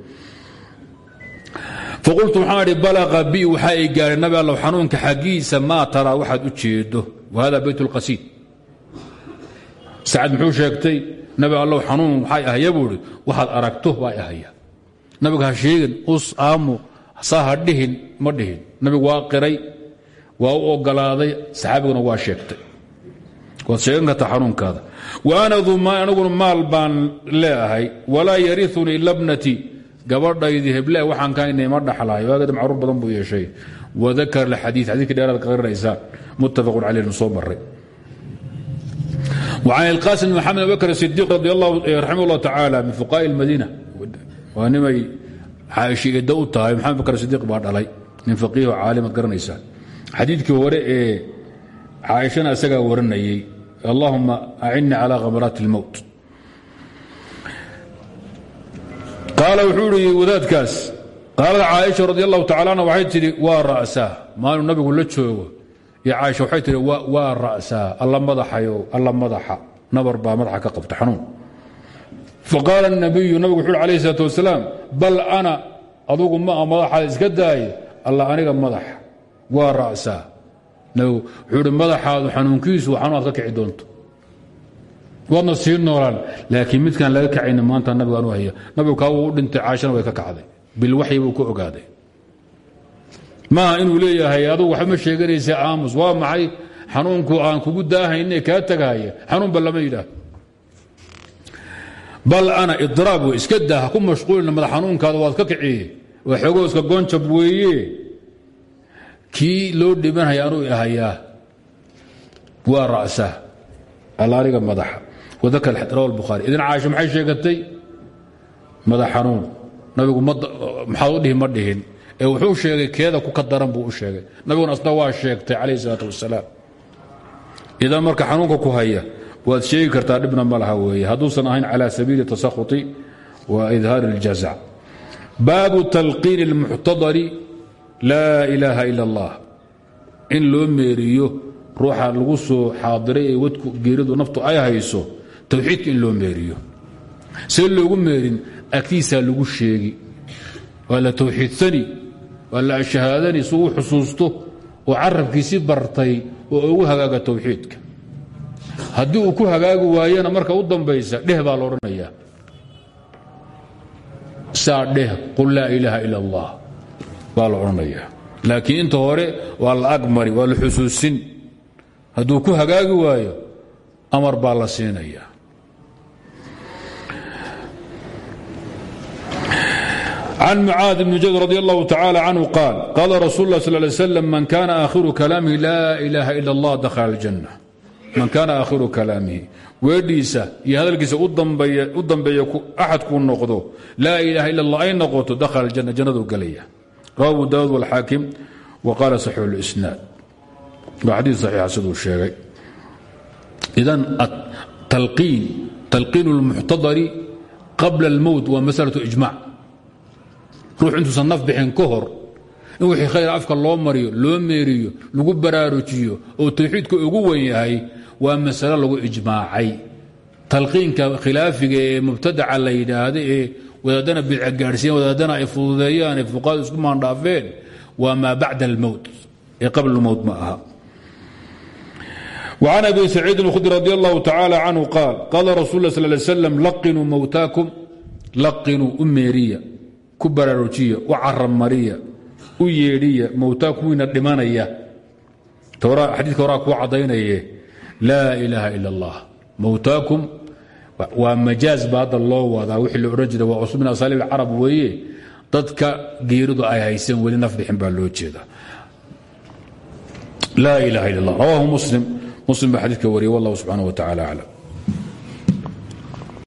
Faqultu waxaan idhi balaqa bi waxaa i gaaray nabi allow xanuunka xaggiisa maa taraa waxaad u jeedo wa hada bayt اlqasiid sacad muxuu sheegtay nabi allow xanuun waxay ahaya waxaad aragto waa ahaya nabiga ha us aamu saa dhihin ma dhihin. Nabigu waa qiray waa u ogolaaday saxaabiguna waa sheegtay. Waad sheegan kartaa xanuunkaada. Wa ana dumaan aniguna maal baan leeahay walaa yariunii ila bnatii gabadhaydii heble waxaan kahaynay ma dhaxlahay waagada macruur badan buu yeeshay. Wadakar xadii xadiikii dheeraad qarinaysaan muttafaqun caleyh soo وعن القاسم بن محمد بن بكر الصديق رضي الله رحمه الله تعالى من فقهاء المدينة ونمي عائشة إدو تاي محمد بكر الصديق بعد علي من فقيه وعالم قرنيسان حديثك ورئ caaishana isagaa waranayay allahuma acinni calى khamaraati اlmowt qaala wuxuu ihi wadaadkaas qaalada caaisha radi allahu tacala anha waxay tidhi waa ra'saa maaluu nabigu la joogo iyo caaisha waxay tihi waa ra'saa alla madaxayo alla madaxa. Nabar baa madaxa ka qabta xanuun. Faqaal nabiyu nabigu wuxu uhi alayh salaat wasalaam bal ana adugu ma a madaxaad iska daaye. Alla aniga madaxa. Waa ra'saa nabigu wuxuu ihi madaxaadu xanuunkiisu xanuunaad ka kici doonto. Waadna sii noolaan laakiin midkaan laga kacayna maanta nabigu anuu haya nabigu kaa wuu u dhintay caaishana way ka maaha inuu leeyahay adugu waxba ma sheeganaysa aamus waa maxay? Xanuunku aan kugu daahayne kaa tagahaya xanuunba lama yidhaah bal ana idraab wey iska daa ha ku mashquulina madax xanuunkaada waad ka kiciye. Waa xoogoo iska goonjab weeye. Kii loo dhibanhaya anuu ahayaa waa ra'sa. Allaaniga madaxa. Wadakar rawa bukhaari idan caaisha maxay sheegatay? Madax xanuun. Nabigu maxaad u dhihi ma dhihin ee wuxuu sheegay keeda ku ka daran buu u sheegay nabiguna asna waa sheegtay calayh isalaat wasalaam idan marka xanuunka ku haya waad sheegi kartaa dhibna ma laha weeye hadduusan ahayn cala sabiili tasakhuti wa idhaari اljazac baabu talqiini اlmuxtadari laa ilaaha ila اllah in loo meeriyo ruuxa lagu soo xaadiray ee wadku geeridu naftu ay hayso towxiidka in loo meeriyo see loogu meerin agtiisaa lagu sheegi waa la towxiidsani waa la shahaadani si uu xusuusto oo carabkiisi bartay oo ugu hagaaga towxiidka haddii uu ku hagaagi waayana marka u dambaysa dheh baa la odhanayaa. Saa dheh qul laa ilaaha ila allah baa la odhanayaa. Laakiin inta hore waa la agmari waa la xusuusin. Hadduu ku hagaagi waayo amar baa la siinaya can mucaad bni jabal radi allahu tacala canhu qaal qaala rasuul lah sal ly slam man kaana aakhiru kalaamihi laa ilaaha ila allah dakhala aljanna man kaana aakhiru kalaamihi weedhiisa iyo hadalkiisa u dambeeya axadkuu noqdo laa ilaaha ila allah ay noqoto dakhala aljanna jannaduu gelaya rawa abu daawud walxaakim wa qaala saxiixu lisnaad waa xadii saxiixa siduu sheegay idan talqiin talqiin اlmuxtadari qabla اlmowt waa masalatu ijmac ruux intuusan naf bixin ka hor in wixii khayr afka loo mariyo loo meeriyo lagu baraarujiyo oo tawxiidka ugu wen yahay waa masalo lagu ijmaacay talqiinka khilaafiga ee mubtadaca la yidhaahda ee wadaadana bidca gaadhsiiyan wadaadana ay fududeeyaan ee fuqaadu isku maandhaafeen waa maa bacda almowt ee qabla almowt ma aha وعن أبي سعيid الkhdري رضي الله تعالى عنه قال قال رsuل اه صلى اه عليه وسلم لقنوا موتاكم لقنوا u meeriya ku baraarujiya u carabmariya u yeedhiya mowtaa kuwiina dhimanaya. Xadiika horaa kuu caddaynaye laa ilaaha ila allah mowtaakum waa majaaz ba hadda loo wadaa wixii la odhan jira waa cusub min weeye. Dadka geeridu ay hayseen weli nafbixin baa loo jeeda laa ilaha ila allah rawaahu muslim. Muslim baa xadiidka wariyay wallahu subxaanah wa tacala aclam